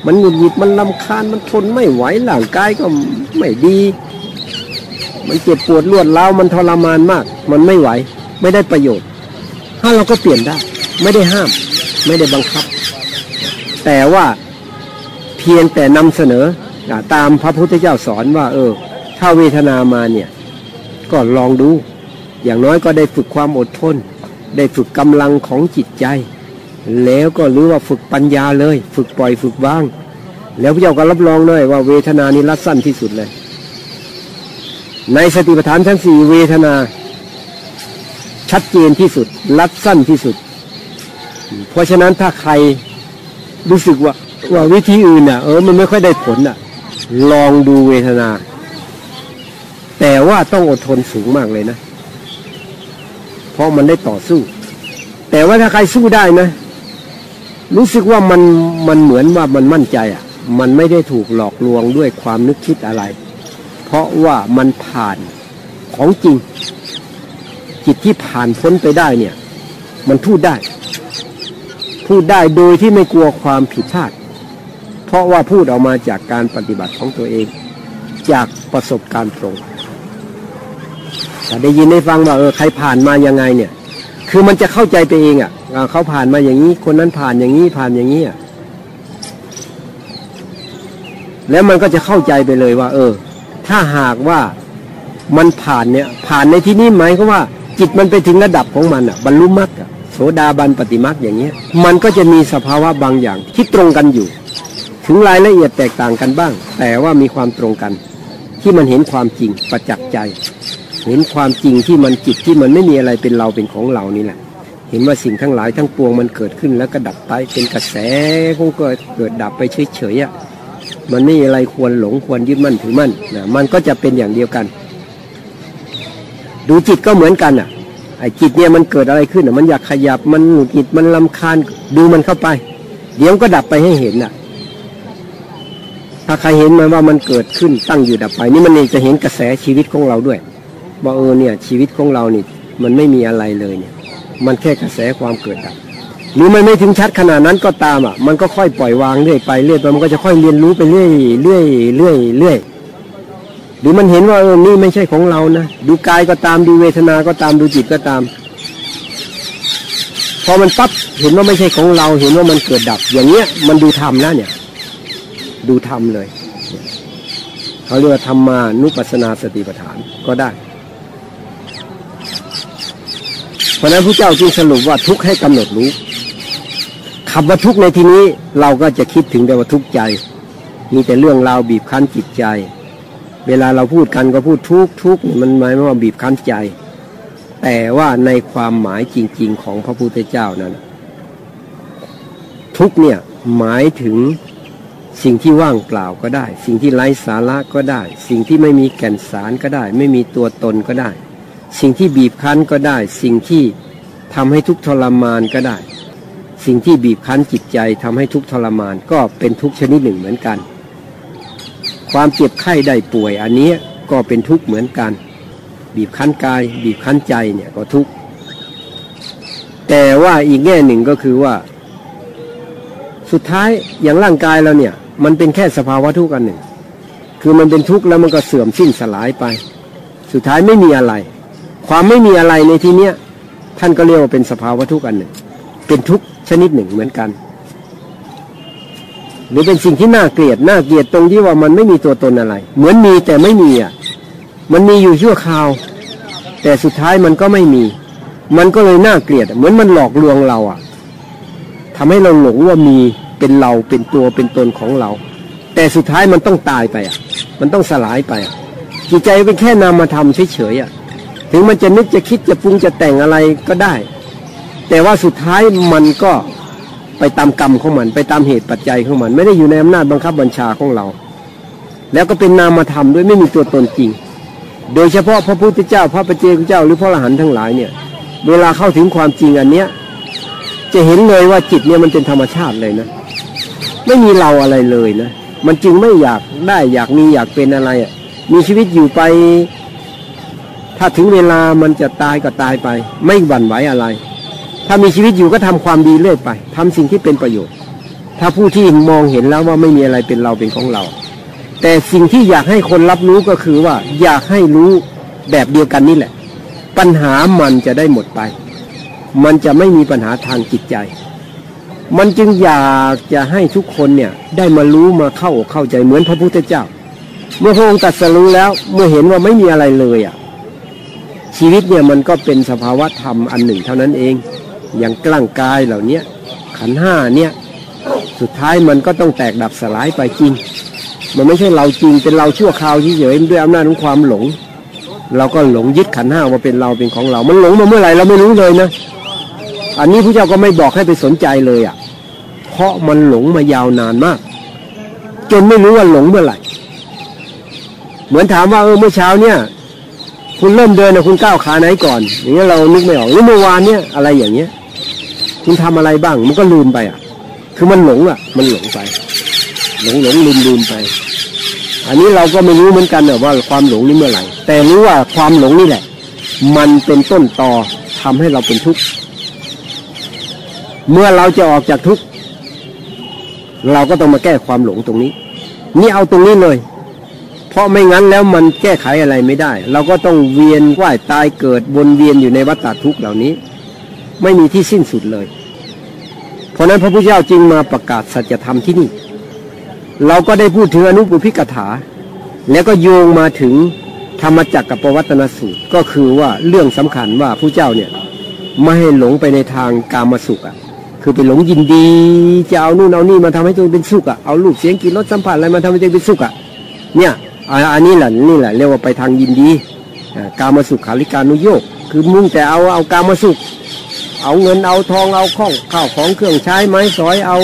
มันหงุดหงิดมันลำคาญมันทนไม่ไหวหลังกายก็ไม่ดี มันเจ็บปวดรวดร้าวมันทรมานมาก มันไม่ไหว ไม่ได้ประโยชน์ ถ้าเราก็เปลี่ยนได้ ไม่ได้ห้าม ไม่ได้บังคับ แต่ว่าเพียงแต่นำเสนอตามพระพุทธเจ้าสอนว่า เออ ถ้าเวทนามาเนี่ย ก็ลองดู อย่างน้อยก็ได้ฝึกความอดทน ได้ฝึกกำลังของจิตใจ แล้วก็รู้ว่าฝึกปัญญาเลย ฝึกปล่อยฝึกว่าง แล้วพระเจ้าก็รับรองด้วยว่าเวทนานี้รัดสั้นที่สุดเลย ในสติปัฏฐานทั้งสี่เวทนา ชัดเจนที่สุด รัดสั้นที่สุด เพราะฉะนั้นถ้าใคร รู้สึกว่าว่าวิธีอื่นอะ เออมันไม่ค่อยได้ผลอะ ลองดูเวทนา แต่ว่าต้องอดทนสูงมากเลยนะ เพราะมันได้ต่อสู้ แต่ว่าถ้าใครสู้ได้นะรู้สึกว่ามันมันเหมือนว่ามันมั่นใจอะ มันไม่ได้ถูกหลอกลวงด้วยความนึกคิดอะไร เพราะว่ามันผ่านของจริง จิตที่ผ่านพ้นไปได้เนี่ย มันพูดได้ พูดได้โดยที่ไม่กลัวความผิดพลาด เพราะว่าพูดออกมาจากการปฏิบัติของตัวเอง จากประสบการณ์ตรงแต่ได้ยินได้ฟังว่าเออใครผ่านมายังไงเนี่ย คือมันจะเข้าใจไปเองอะเขาผ่านมาอย่างนี้ คนนั้นผ่านอย่างนี้ผ่านอย่างนี้อะแล้วมันก็จะเข้าใจไปเลยว่า เออ ถ้าหากว่ามันผ่านเนี่ย ผ่านในที่นี้หมายก็ว่า จิตมันไปถึงระดับของมันอะ บรรลุมรรค โสดาบันปฏิมรรคอย่างเงี้ยมันก็จะมีสภาวะบางอย่างที่ตรงกันอยู่ ถึงรายละเอียดแตกต่างกันบ้าง แต่ว่ามีความตรงกัน ที่มันเห็นความจริงประจักษ์ใจ เห็นความจริงที่มันจิตที่มันไม่มีอะไรเป็นเราเป็นของเรานี่แหละ เห็นว่าสิ่งทั้งหลายทั้งปวงมันเกิดขึ้นแล้วก็ดับไปเป็นกระแสของเกิดเกิดดับไปเฉยๆอะมันไม่มีอะไรควรหลงควรยึดมั่นถือมั่นนะมันก็จะเป็นอย่างเดียวกัน ดูจิตก็เหมือนกันอะ ไอ้จิตเนี่ยมันเกิดอะไรขึ้นอะมันอยากขยับมันหงุดหงิดมันลำคาญดูมันเข้าไป เดี๋ยวก็ดับไปให้เห็นอะ ถ้าใครเห็นมันว่ามันเกิดขึ้นตั้งอยู่ดับไป นี่มันเองจะเห็นกระแสชีวิตของเราด้วยว่าเออเนี่ย ชีวิตของเรานี่มันไม่มีอะไรเลยเนี่ย มันแค่กระแสความเกิดดับหรือมันไม่ถึงชัดขนาดนั้นก็ตามอะ มันก็ค่อยปล่อยวางเรื่อยไปเรื่อยไปมันก็จะค่อยเรียนรู้ไปเรื่อยเรื่อยเรื่อยเรื่อย หรือมันเห็นว่าเออนี่ไม่ใช่ของเรานะดูกายก็ตามดูเวทนาก็ตามดูจิตก็ตาม พอมันปั๊บเห็นว่าไม่ใช่ของเรา เห็นว่ามันเกิดดับ อย่างเงี้ย มันดูธรรมนะเนี่ย ดูธรรมเลยเขาเรียกว่าธรรมานุปัสนาสติปัฏฐานก็ได้ เพราะนั้นพระเจ้าจึงสรุปว่าทุกข์ให้กำหนดรู้คำว่าทุกข์ในที่นี้เราก็จะคิดถึงแต่ว่าทุกข์ใจ มีแต่เรื่องราวบีบคั้นจิตใจ เวลาเราพูดกันก็พูดทุกทุกมันหมายว่าบีบคั้นใจ แต่ว่าในความหมายจริง ๆ ของพระพุทธเจ้านั้น ทุกเนี่ยหมายถึงสิ่งที่ว่างเปล่าก็ได้ สิ่งที่ไร้สาระก็ได้ สิ่งที่ไม่มีแก่นสารก็ได้ ไม่มีตัวตนก็ได้ สิ่งที่บีบคั้นก็ได้ สิ่งที่ทำให้ทุกทรมานก็ได้ สิ่งที่บีบคั้นจิตใจทำให้ทุกทรมานก็เป็นทุกชนิดหนึ่งเหมือนกัน ความเจ็บไข้ได้ป่วยอันนี้ก็เป็นทุกข์เหมือนกัน บีบคั้นกาย บีบคั้นใจเนี่ยก็ทุกข์แต่ว่าอีกแง่หนึ่งก็คือว่า สุดท้ายอย่างร่างกายเราเนี่ย มันเป็นแค่สภาวะทุกข์อันหนึ่ง คือมันเป็นทุกข์แล้วมันก็เสื่อมสิ้นสลายไป สุดท้ายไม่มีอะไร ความไม่มีอะไรในที่เนี้ยท่านก็เรียกว่าเป็นสภาวะทุกข์อันหนึ่ง เป็นทุกข์ชนิดหนึ่งเหมือนกัน หรือเป็นสิ่งที่น่าเกลียดน่าเกลียดตรงที่ว่ามันไม่มีตัวตนอะไร เหมือนมีแต่ไม่มีอะมันมีอยู่ชั่วคราว แต่สุดท้ายมันก็ไม่มี มันก็เลยน่าเกลียด เหมือนมันหลอกลวงเราอะทำให้เราหลงว่ามีเป็นเราเป็นตัวเป็นตนของเรา แต่สุดท้ายมันต้องตายไปอะ มันต้องสลายไปจิตใจเป็นแค่นามธรรมเฉยๆอะถึงมันจะนึกจะคิดจะปรุงจะแต่งอะไรก็ได้ แต่ว่าสุดท้ายมันก็ ไปตามกรรมของมัน ไปตามเหตุปัจจัยของมัน ไม่ได้อยู่ในอำนาจบังคับบัญชาของเรา แล้วก็เป็นนามธรรมด้วยไม่มีตัวตนจริง โดยเฉพาะพระพุทธเจ้า พระปเจกเจ้าหรือพระอรหันต์ทั้งหลายเนี่ย เวลาเข้าถึงความจริงอันเนี้ยจะเห็นเลยว่าจิตเนี่ยมันเป็นธรรมชาติเลยนะ ไม่มีเราอะไรเลยนะมันจึงไม่อยากได้อยากมีอยากเป็นอะไรอะมีชีวิตอยู่ไป ถ้าถึงเวลามันจะตายก็ตายไป ไม่หวั่นไหวอะไร ถ้ามีชีวิตอยู่ก็ทำความดีเรื่อยไปทำสิ่งที่เป็นประโยชน์ ถ้าผู้ที่มองเห็นแล้วว่าไม่มีอะไรเป็นเราเป็นของเรา แต่สิ่งที่อยากให้คนรับรู้ก็คือว่า อยากให้รู้แบบเดียวกันนี่แหละ ปัญหามันจะได้หมดไป มันจะไม่มีปัญหาทางจิตใจ มันจึงอยากจะให้ทุกคนเนี่ยได้มารู้มาเข้าอกเข้าใจเหมือนพระพุทธเจ้า เมื่อพระองค์ตรัสรู้แล้วเมื่อเห็นว่าไม่มีอะไรเลยอะชีวิตเนี่ยมันก็เป็นสภาวะธรรมอันหนึ่งเท่านั้นเอง อย่างกล้างกายเหล่านี้ขันห้าเนี่ยสุดท้ายมันก็ต้องแตกดับสลายไปจริง มันไม่ใช่เราจริงเป็นเราชั่วคราวเฉยๆด้วยอำนาจของความหลง เราก็หลงยึดขันห้าว่าเป็นเราเป็นของเรา มันหลงมาเมื่อไหร่เราไม่รู้เลยนะอันนี้พระเจ้าก็ไม่บอกให้ไปสนใจเลยอะ เพราะมันหลงมายาวนานมาก จนไม่รู้ว่าหลงเมื่อไหร่ เหมือนถามว่าเออเมื่อเช้าเนี่ย คุณเริ่มเดินนะคุณก้าวขาไหนก่อน อย่างเงี้ยเรานึกไม่ออกหรือเมื่อวานเนี่ยอะไรอย่างเงี้ย คุณทำอะไรบ้าง มันก็ลืมไปอะ คือมันหลงอะ มันหลงไป หลงหลงลืมลืมไป อันนี้เราก็ไม่รู้เหมือนกันว่าความหลงนี่เมื่อไหร่แต่รู้ว่าความหลงนี่แหละ มันเป็นต้นตอทำให้เราเป็นทุกข์เมื่อเราจะออกจากทุกข์เราก็ต้องมาแก้ความหลงตรงนี้ นี่เอาตรงนี้เลย ราะไม่งั้นแล้วมันแก้ไขอะไรไม่ได้ เราก็ต้องเวียนว่ายตายเกิดวนเวียนอยู่ในวัฏฏทุกข์เหล่านี้ ไม่มีที่สิ้นสุดเลย เพราะนั้นพระพุทธเจ้าจึงมาประกาศสัจธรรมที่นี่ เราก็ได้พูดถึงอนุปุพิกถา แล้วก็โยงมาถึงธรรมจักรกับปวัตนสูตรก็คือว่าเรื่องสำคัญว่าผู้เจ้าเนี่ยไม่ให้หลงไปในทางกามสุขอะ คือไปหลงยินดีจะเอานู่นเอานี่มาทำให้ตัวเองเป็นสุขอะเอาลูกเสียงกินรสสัมผัสอะไรมาทำให้ตัวเองเป็นสุขอะเนี่ย อันนี้แหละนี่แหละเรียกว่าไปทางยินดีกามาสุขขาริการนุโยก คือมุ่งแต่เอาเอากามาสุข เอาเงินเอาทองเอาข้องข้าวของเครื่องใช้ไม้สอยเอา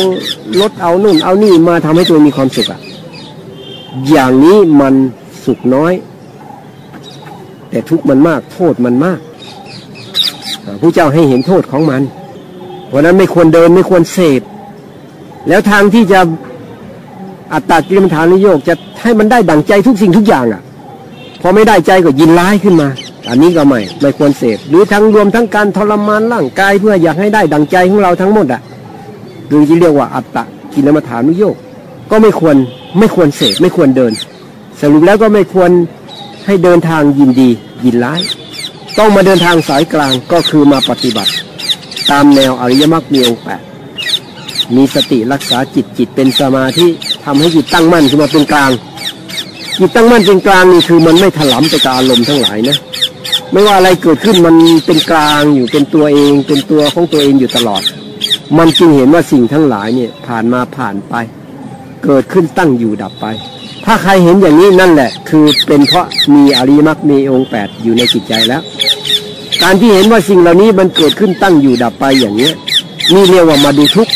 รถเอานู่น เอานี่มาทำให้ตัวมีความสุขอะอย่างนี้มันสุขน้อย แต่ทุกข์มันมากโทษมันมากผู้เจ้าให้เห็นโทษของมัน เพราะนั้นไม่ควรเดินไม่ควรเสพ แล้วทางที่จะอัตตากิลมฐานนิโยกจะ ให้มันได้ดั่งใจทุกสิ่งทุกอย่างอะ พอไม่ได้ใจก็ยินร้ายขึ้นมา อันนี้ก็ไม่ไม่ควรเสพหรือทั้งรวมทั้งการทรมานร่างกายเพื่ออยากให้ได้ดั่งใจของเราทั้งหมดอะหรือที่เรียกว่าอัตตะกิลมฐานุโยกก็ไม่ควรไม่ควรเสพไม่ควรเดิน สรุปแล้วก็ไม่ควรให้เดินทางยินดียินร้าย ต้องมาเดินทางสายกลางก็คือมาปฏิบัติ ตามแนวอริยมรรคมีองค์แปดมีสติรักษาจิตจิตเป็นสมาธิทำให้จิตตั้งมั่นขึ้นมาเป็นกลาง จิตตั้งมั่นเป็นกลางนี่คือมันไม่ถลำไปกับอารมณ์ทั้งหลายนะไม่ว่าอะไรเกิดขึ้นมันเป็นกลางอยู่เป็นตัวเอง เป็นตัวของตัวเองอยู่ตลอด มันจึงเห็นว่าสิ่งทั้งหลายเนี่ยผ่านมาผ่านไป เกิดขึ้นตั้งอยู่ดับไป ถ้าใครเห็นอย่างนี้นั่นแหละ คือเป็นเพราะมีอริมักมีองค์แปดอยู่ในจิตใจแล้ว การที่เห็นว่าสิ่งเหล่านี้มันเกิดขึ้นตั้งอยู่ดับไปอย่างเนี้ยนี่เรียกว่ามาดูทุก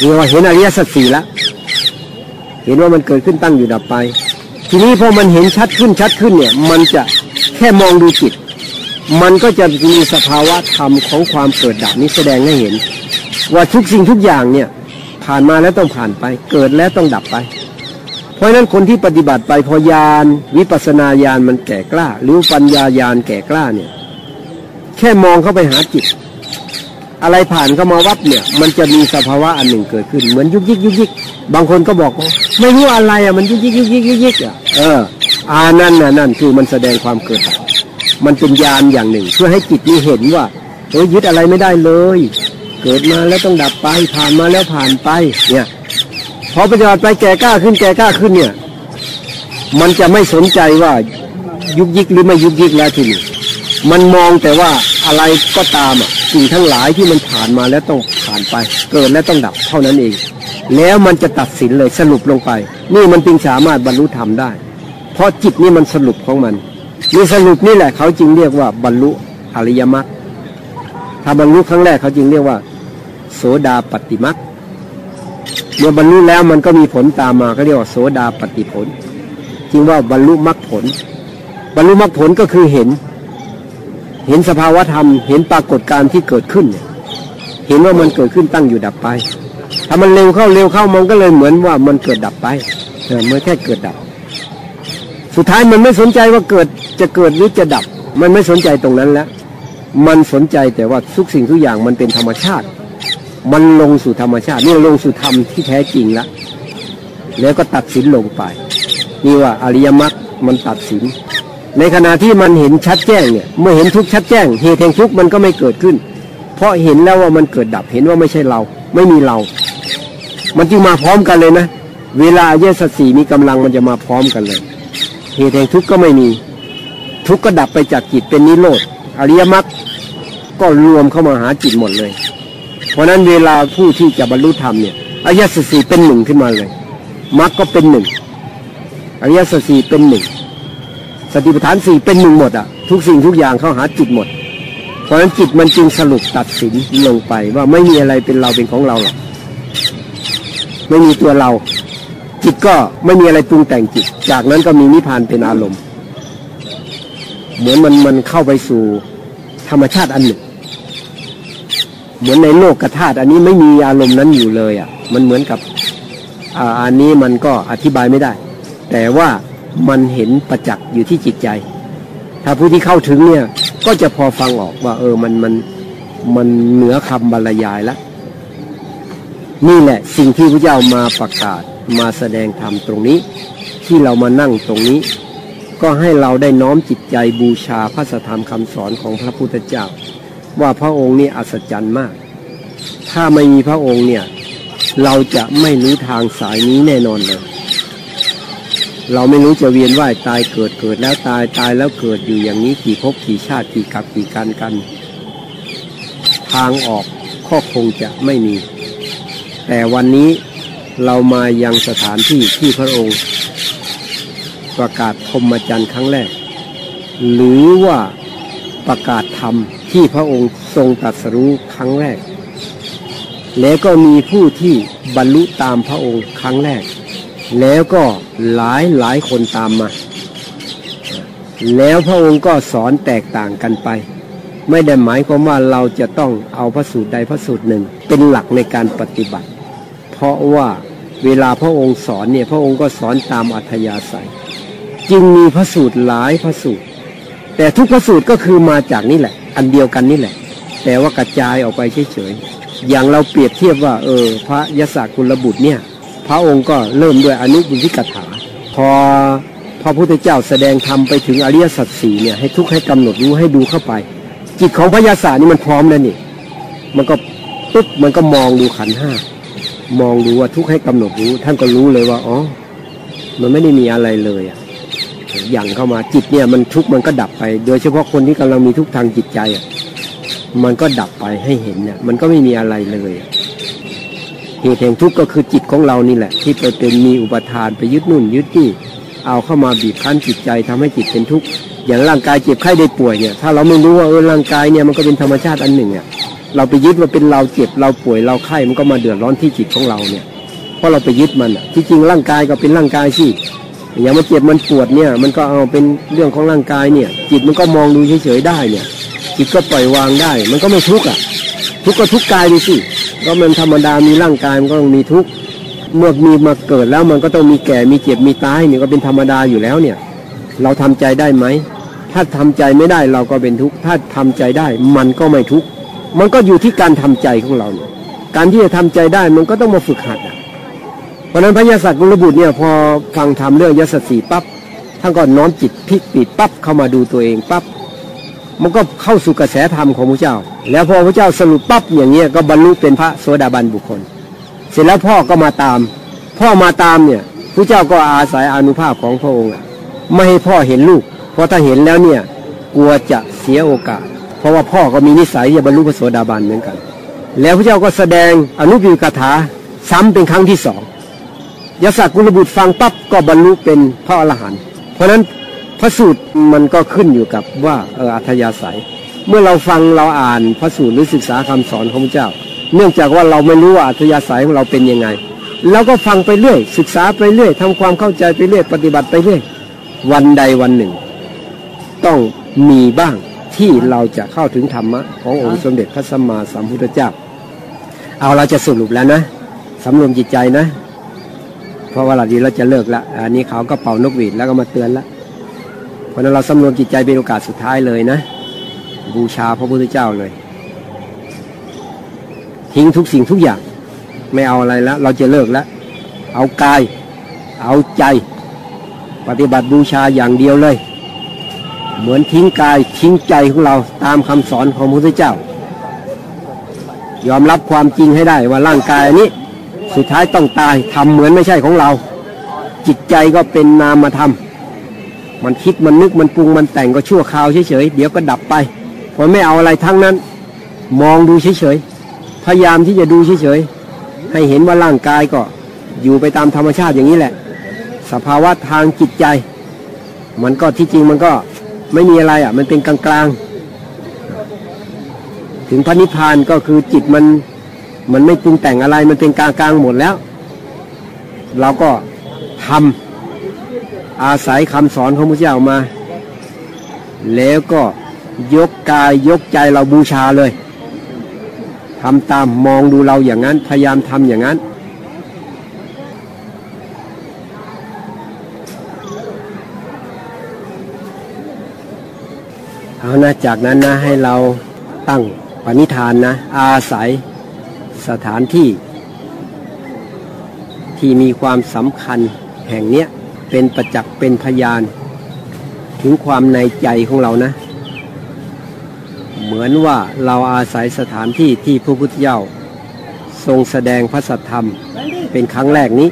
เรียกว่าเห็นอริยสัจสี่ละ เห็นว่ามันเกิดขึ้นตั้งอยู่ดับไป ทีนี้พอมันเห็นชัดขึ้นชัดขึ้นเนี่ย มันจะแค่มองดูจิต มันก็จะมีสภาวะธรรมของความเกิดดับนี้แสดงให้เห็น ว่าทุกสิ่งทุกอย่างเนี่ยผ่านมาแล้วต้องผ่านไป เกิดแล้วต้องดับไป เพราะฉะนั้นคนที่ปฏิบัติไปพอยาน วิปัสนาญาณมันแก่กล้า หรือปัญญาญาณแก่กล้าเนี่ย แค่มองเข้าไปหาจิต อะไรผ่านเข้ามาวัดเนี่ย มันจะมีสภาวะอันหนึ่งเกิดขึ้น เหมือนยุกยิกยุกยิกบางคนก็บอกว่าไม่รู้อะไรอะมันยุกยิกยุกยิกยุกยิกอะเอออานั่นน่ะนั่นคือมันแสดงความเกิดมันเป็นญาณอย่างหนึ่ง เพื่อให้จิตนี้เห็นว่าเฮ้ยยึดอะไรไม่ได้เลย เกิดมาแล้วต้องดับไปผ่านมาแล้วผ่านไปเนี่ยพอปฏิบัติไปแก่กล้าขึ้นแก่กล้าขึ้นเนี่ย มันจะไม่สนใจว่ายุกยิกหรือไม่ยุกยิกแล้วทีนี้มันมองแต่ว่าอะไรก็ตามอะ สิ่งทั้งหลายที่มันผ่านมาแล้วต้องผ่านไป เกิดและต้องดับเท่านั้นเอง แล้วมันจะตัดสินเลยสรุปลงไป นี่มันจึงสามารถบรรลุธรรมได้ เพราะจิตนี่มันสรุปของมันนี่สรุปนี่แหละเขาจึงเรียกว่าบรรลุอริยมรรคถ้าบรรลุครั้งแรกเขาจึงเรียกว่า โสดาปฏิมรรคเมื่อบรรลุแล้วมันก็มีผลตามมาก็เรียกว่าโสดาปฏิผล จึงว่าบรรลุมรรคผล บรรลุมรรคผลก็คือเห็น เห็นสภาวะธรรม เห็นปรากฏการณ์ที่เกิดขึ้นเนี่ยเห็นว่ามันเกิดขึ้นตั้งอยู่ดับไป ถ้ามันเร็วเข้าเร็วเข้ามันก็เลยเหมือนว่ามันเกิดดับไปเมื่อแค่เกิดดับ สุดท้ายมันไม่สนใจว่าเกิดจะเกิดหรือจะดับ มันไม่สนใจตรงนั้นแล้ว มันสนใจแต่ว่าทุกสิ่งทุกอย่างมันเป็นธรรมชาติ มันลงสู่ธรรมชาตินี่ลงสู่ธรรมที่แท้จริงแล้วแล้วก็ตัดสินลงไป นี่ว่าอริยมรรคมันตัดสิน ในขณะที่มันเห็นชัดแจ้งเนี่ยเมื่อเห็นทุกชัดแจ้งเหตุแห่งทุกมันก็ไม่เกิดขึ้น เพราะเห็นแล้วว่ามันเกิดดับเห็นว่าไม่ใช่เรา ไม่มีเรา มันจึงมาพร้อมกันเลยนะ เวลาอเยสสีมีกำลังมันจะมาพร้อมกันเลย เหตุแห่งทุกก็ไม่มี ทุกก็ดับไปจากจิตเป็นนิโรธอริยมรรคก็รวมเข้ามาหาจิตหมดเลย เพราะนั้นเวลาผู้ที่จะบรรลุธรรมเนี่ยอริยสัจสี่เป็นหนึ่งขึ้นมาเลยมรรคก็เป็นหนึ่งอริยสัจสี่เป็นหนึ่ง สติปัฏฐานสี่เป็นหนึ่งหมดอะทุกสิ่งทุกอย่างเข้าหาจิตหมด เพราะฉะนั้นจิตมันจึงสรุปตัดสินลงไปว่าไม่มีอะไรเป็นเราเป็นของเราหรอกไม่มีตัวเรา จิตก็ไม่มีอะไรปรุงแต่งจิต จากนั้นก็มีนิพพานเป็นอารมณ์ เหมือนมันมันเข้าไปสู่ธรรมชาติอันหนึ่งเหมือนในโลกกระธาตุอันนี้ไม่มีอารมณ์นั้นอยู่เลยอะ มันเหมือนกับอ่าอันนี้มันก็อธิบายไม่ได้ แต่ว่า มันเห็นประจักษ์อยู่ที่จิตใจ ถ้าผู้ที่เข้าถึงเนี่ยก็จะพอฟังออกว่า เออมันมันมันเหนือคำบรรยายล้วนี่แหละสิ่งที่พระเจ้ามาประกาศมาแสดงธรรมตรงนี้ ที่เรามานั่งตรงนี้ ก็ให้เราได้น้อมจิตใจบูชาพระธรรมคำสอนของพระพุทธเจ้า ว่าพระองค์นี่อัศจรรย์มาก ถ้าไม่มีพระองค์เนี่ย เราจะไม่รู้ทางสายนี้แน่นอนเลย เราไม่รู้จะเวียนว่ายตายเกิดเกิดแล้วตายตายแล้วเกิดอยู่อย่างนี้กี่ภพกี่ชาติกี่กับกี่การกัน ทางออกข้อคงจะไม่มี แต่วันนี้เรามายังสถานที่ที่พระองค์ ประกาศพรมจันทร์ครั้งแรก หรือว่าประกาศธรรมที่พระองค์ทรงตรัสรู้ครั้งแรก แล้วก็มีผู้ที่บรรลุตามพระองค์ครั้งแรก แล้วก็หลายหลายคนตามมา แล้วพระองค์ก็สอนแตกต่างกันไป ไม่ได้หมายความว่าเราจะต้องเอาพระสูตรใดพระสูตรหนึ่ง เป็นหลักในการปฏิบัติ เพราะว่าเวลาพระองค์สอนเนี่ยพระองค์ก็สอนตามอัธยาศัย จึงมีพระสูตรหลายพระสูตร แต่ทุกพระสูตรก็คือมาจากนี่แหละ อันเดียวกันนี่แหละ แต่ว่ากระจายออกไปเฉยๆอย่างเราเปรียบเทียบว่า เออ พระยศกุลบุตรเนี่ย พระองค์ก็เริ่มด้วยอนุบุญิกถา พอพระพุทธเจ้าแสดงธรรมไปถึงอริยสัจสี่เนี่ยให้ทุกให้กำหนดรู้ให้ดูเข้าไป จิตของพระยาศานี่มันพร้อมแล้วนี่มันก็ปุ๊บมันก็มองดูขันห้ามองดูว่าทุกให้กำหนดรู้ ท่านก็รู้เลยว่าอ๋อมันไม่ได้มีอะไรเลยอะอย่างเข้ามาจิตเนี่ยมันทุกมันก็ดับไป โดยเฉพาะคนที่กำลังมีทุกทางจิตใจอะมันก็ดับไปให้เห็นเนี่ยมันก็ไม่มีอะไรเลย เหตุแห่งทุกข์ก็คือจิตของเรานี่แหละ ที่ไปเป็นมีอุปทานไปยึดนู่นยึดนี่เอาเข้ามาบีบคั้นจิตใจทำให้จิตเป็นทุกข์อย่างร่างกายเจ็บไข้ได้ป่วยเนี่ยถ้าเราไม่รู้ว่าเออร่างกายเนี่ยมันก็เป็นธรรมชาติอันหนึ่งอะเราไปยึดว่าเป็นเราเจ็บเราป่วยเราไข้มันก็มาเดือดร้อนที่จิตของเราเนี่ยเพราะเราไปยึดมันที่จริงร่างกายก็เป็นร่างกายสิอย่างมันเจ็บมันปวดเนี่ยมันก็เอาเป็นเรื่องของร่างกายเนี่ย จิตมันก็มองดูเฉยๆได้เนี่ยจิตก็ปล่อยวางได้ มันก็ไม่ทุกข์อะทุกข์ก็ทุกข์กายดูสิ ก็มันธรรมดามีร่างกายมันก็ต้องมีทุกข์เมื่อมีมาเกิดแล้วมันก็ต้องมีแก่มีเจ็บมีตายนี่ก็เป็นธรรมดาอยู่แล้วเนี่ย เราทำใจได้ไหม ถ้าทำใจไม่ได้เราก็เป็นทุกข์ถ้าทำใจได้มันก็ไม่ทุกข์มันก็อยู่ที่การทำใจของเราเนี่ยการที่จะทำใจได้มันก็ต้องมาฝึกหัดเพราะนั้นพระยาศักดิ์กุลบุตรเนี่ยพอฟังทำเรื่องยศสีปั๊บท่านก็น้อมจิตพลิกปิดปั๊บเข้ามาดูตัวเองปั๊บ มันก็เข้าสู่กระแสธรรมของพระเจ้า แล้วพอพระเจ้าสรุปปั๊บอย่างเงี้ยก็บรรลุเป็นพระโสดาบันบุคคล เสร็จแล้วพ่อก็มาตาม พ่อมาตามเนี่ยพระเจ้าก็อาศัยอนุภาพของพระองค์ไม่ให้พ่อเห็นลูก เพราะถ้าเห็นแล้วเนี่ยกลัวจะเสียโอกาส เพราะว่าพ่อก็มีนิสัยจะบรรลุพระโสดาบันเหมือนกัน แล้วพระเจ้าก็แสดงอนุบิวกถาซ้ำเป็นครั้งที่สองยศกุลบุตรฟังปั๊บก็บรรลุเป็นพระอรหันต์เพราะฉะนั้น พระสูตรมันก็ขึ้นอยู่กับว่าเอออัธยาศัย เมื่อเราฟังเราอ่านพระสูตรหรือศึกษาคำสอนของพระเจ้า เนื่องจากว่าเราไม่รู้ว่าอัธยาศัยของเราเป็นยังไงเราก็ฟังไปเรื่อย ศึกษาไปเรื่อยทำความเข้าใจไปเรื่อยปฏิบัติไปเรื่อย วันใดวันหนึ่ง ต้องมีบ้างที่เราจะเข้าถึงธรรมะขององค์สมเด็จพระสัมมาสัมพุทธเจ้า เอาเราจะสรุปแล้วนะสำรวมจิตใจนะ เพราะว่าหลังนี้เราจะเลิกละอันนี้เขาก็เป่านกหวีดแล้วก็มาเตือนละ ราะนั้นเราสำรวมจิตใจเป็นโอกาสสุดท้ายเลยนะ บูชาพระพุทธเจ้าเลย ทิ้งทุกสิ่งทุกอย่าง ไม่เอาอะไรแล้ว เราจะเลิกแล้ว เอากาย เอาใจ ปฏิบัติบูชาอย่างเดียวเลย เหมือนทิ้งกายทิ้งใจของเราตามคำสอนของพระพุทธเจ้า ยอมรับความจริงให้ได้ว่าร่างกายนี้ สุดท้ายต้องตายทำเหมือนไม่ใช่ของเรา จิตใจก็เป็นนามธรรม มันคิดมันนึกมันปรุงมันแต่งก็ชั่วคราวเฉยๆเดี๋ยวก็ดับไปพอไม่เอาอะไรทั้งนั้น มองดูเฉยๆพยายามที่จะดูเฉยๆให้เห็นว่าร่างกายก็อยู่ไปตามธรรมชาติอย่างนี้แหละ สภาวะทางจิตใจ มันก็ที่จริงมันก็ไม่มีอะไรอะ มันเป็นกลางๆ ถึงพระนิพพานก็คือจิตมันมันไม่ปรุงแต่งอะไรมันเป็นกลางกลางหมดแล้ว เราก็ทำ อาศัยคำสอนของพระเจ้ามา แล้วก็ยกกายยกใจเราบูชาเลยทำตามมองดูเราอย่างนั้น พยายามทำอย่างนั้น เอานะจากนั้นนะให้เราตั้งปณิธานนะ อาศัยสถานที่ ที่มีความสำคัญแห่งเนี้ย เป็นประจักษ์เป็นพยาน ถึงความในใจของเรานะ เหมือนว่าเราอาศัยสถานที่ที่พระพุทธเจ้า ทรงแสดงพระสัทธรรม เป็นครั้งแรกนี้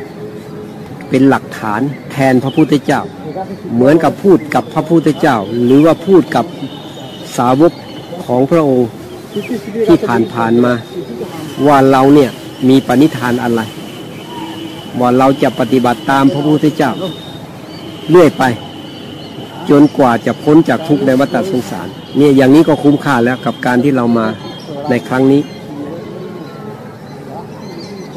เป็นหลักฐานแทนพระพุทธเจ้า เหมือนกับพูดกับพระพุทธเจ้า หรือว่าพูดกับสาวกของพระองค์ที่ผ่านผ่านมา ว่าเราเนี่ยมีปณิธานอะไรว่าเราจะปฏิบัติตามพระพุทธเจ้า เรื่อยไป จนกว่าจะพ้นจากทุกข์ในวัฏสงสารเนี่ยอย่างนี้ก็คุ้มค่าแล้วกับการที่เรามาในครั้งนี้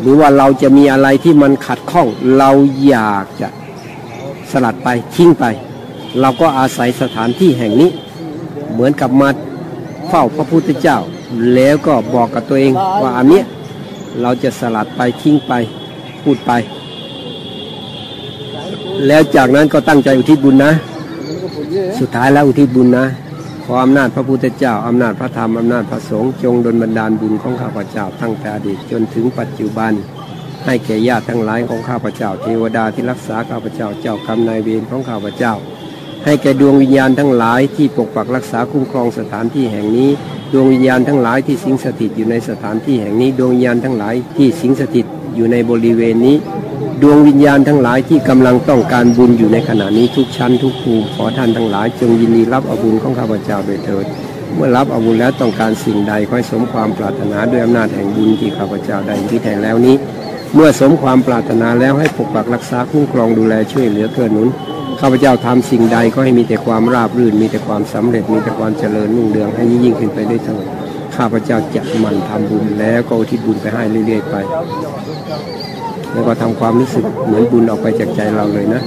หรือว่าเราจะมีอะไรที่มันขัดข้อง เราอยากจะสลัดไปทิ้งไป เราก็อาศัยสถานที่แห่งนี้ เหมือนกับมาเฝ้าพระพุทธเจ้า แล้วก็บอกกับตัวเองว่าอันเนี้ยเราจะสลัดไปทิ้งไป พูดไป แล้วจากนั้นก็ตั้งใจอุทิศบุญนะ สุดท้ายแล้วอุทิศบุญนะ ขออำนาจพระพุทธเจ้าอำนาจพระธรรมอำนาจพระสงฆ์จงดลบันดาลบุญของข้าพเจ้าตั้งแต่อดีตจนถึงปัจจุบัน ให้แก่ญาติทั้งหลายของข้าพเจ้าเทวดาที่รักษาข้าพเจ้าเจ้ากรรมนายเวรของข้าพเจ้า ให้แก่ดวงวิญญาณทั้งหลายที่ปกปักรักษาคุ้มครองสถานที่แห่งนี้ ดวงวิญญาณทั้งหลายที่สิงสถิตอยู่ในสถานที่แห่งนี้ ดวงวิญญาณทั้งหลายที่สิงสถิตอยู่ในบริเวณนี้ ดวงวิญญาณทั้งหลายที่กำลังต้องการบุญอยู่ในขณะนี้ทุกชั้นทุกภูมิขอท่านทั้งหลาย จงยินดีรับอาบุญของข้าพเจ้าโดยเถิด เมื่อรับอาบุญแล้วต้องการสิ่งใดขอให้สมความปรารถนาด้วยอำนาจแห่งบุญที่ข้าพเจ้าได้ที่แทนแล้วนี้ เมื่อสมความปรารถนาแล้วให้ปกปักรักษาคุ้มครองดูแลช่วยเหลือเกื้อหนุนข้าพเจ้าทำสิ่งใดก็ให้มีแต่ความราบรื่น มีแต่ความสำเร็จมีแต่ความเจริญรุ่งเรืองให้ยิ่งขึ้นไปด้วยเถิดข้าพเจ้าจะมันทำบุญแล้วก็อุทิศบุญไปให้เรื่อยๆไป แล้วก็ทำความรู้สึกเหมือนบุญออกไปจากใจเราเลยนะ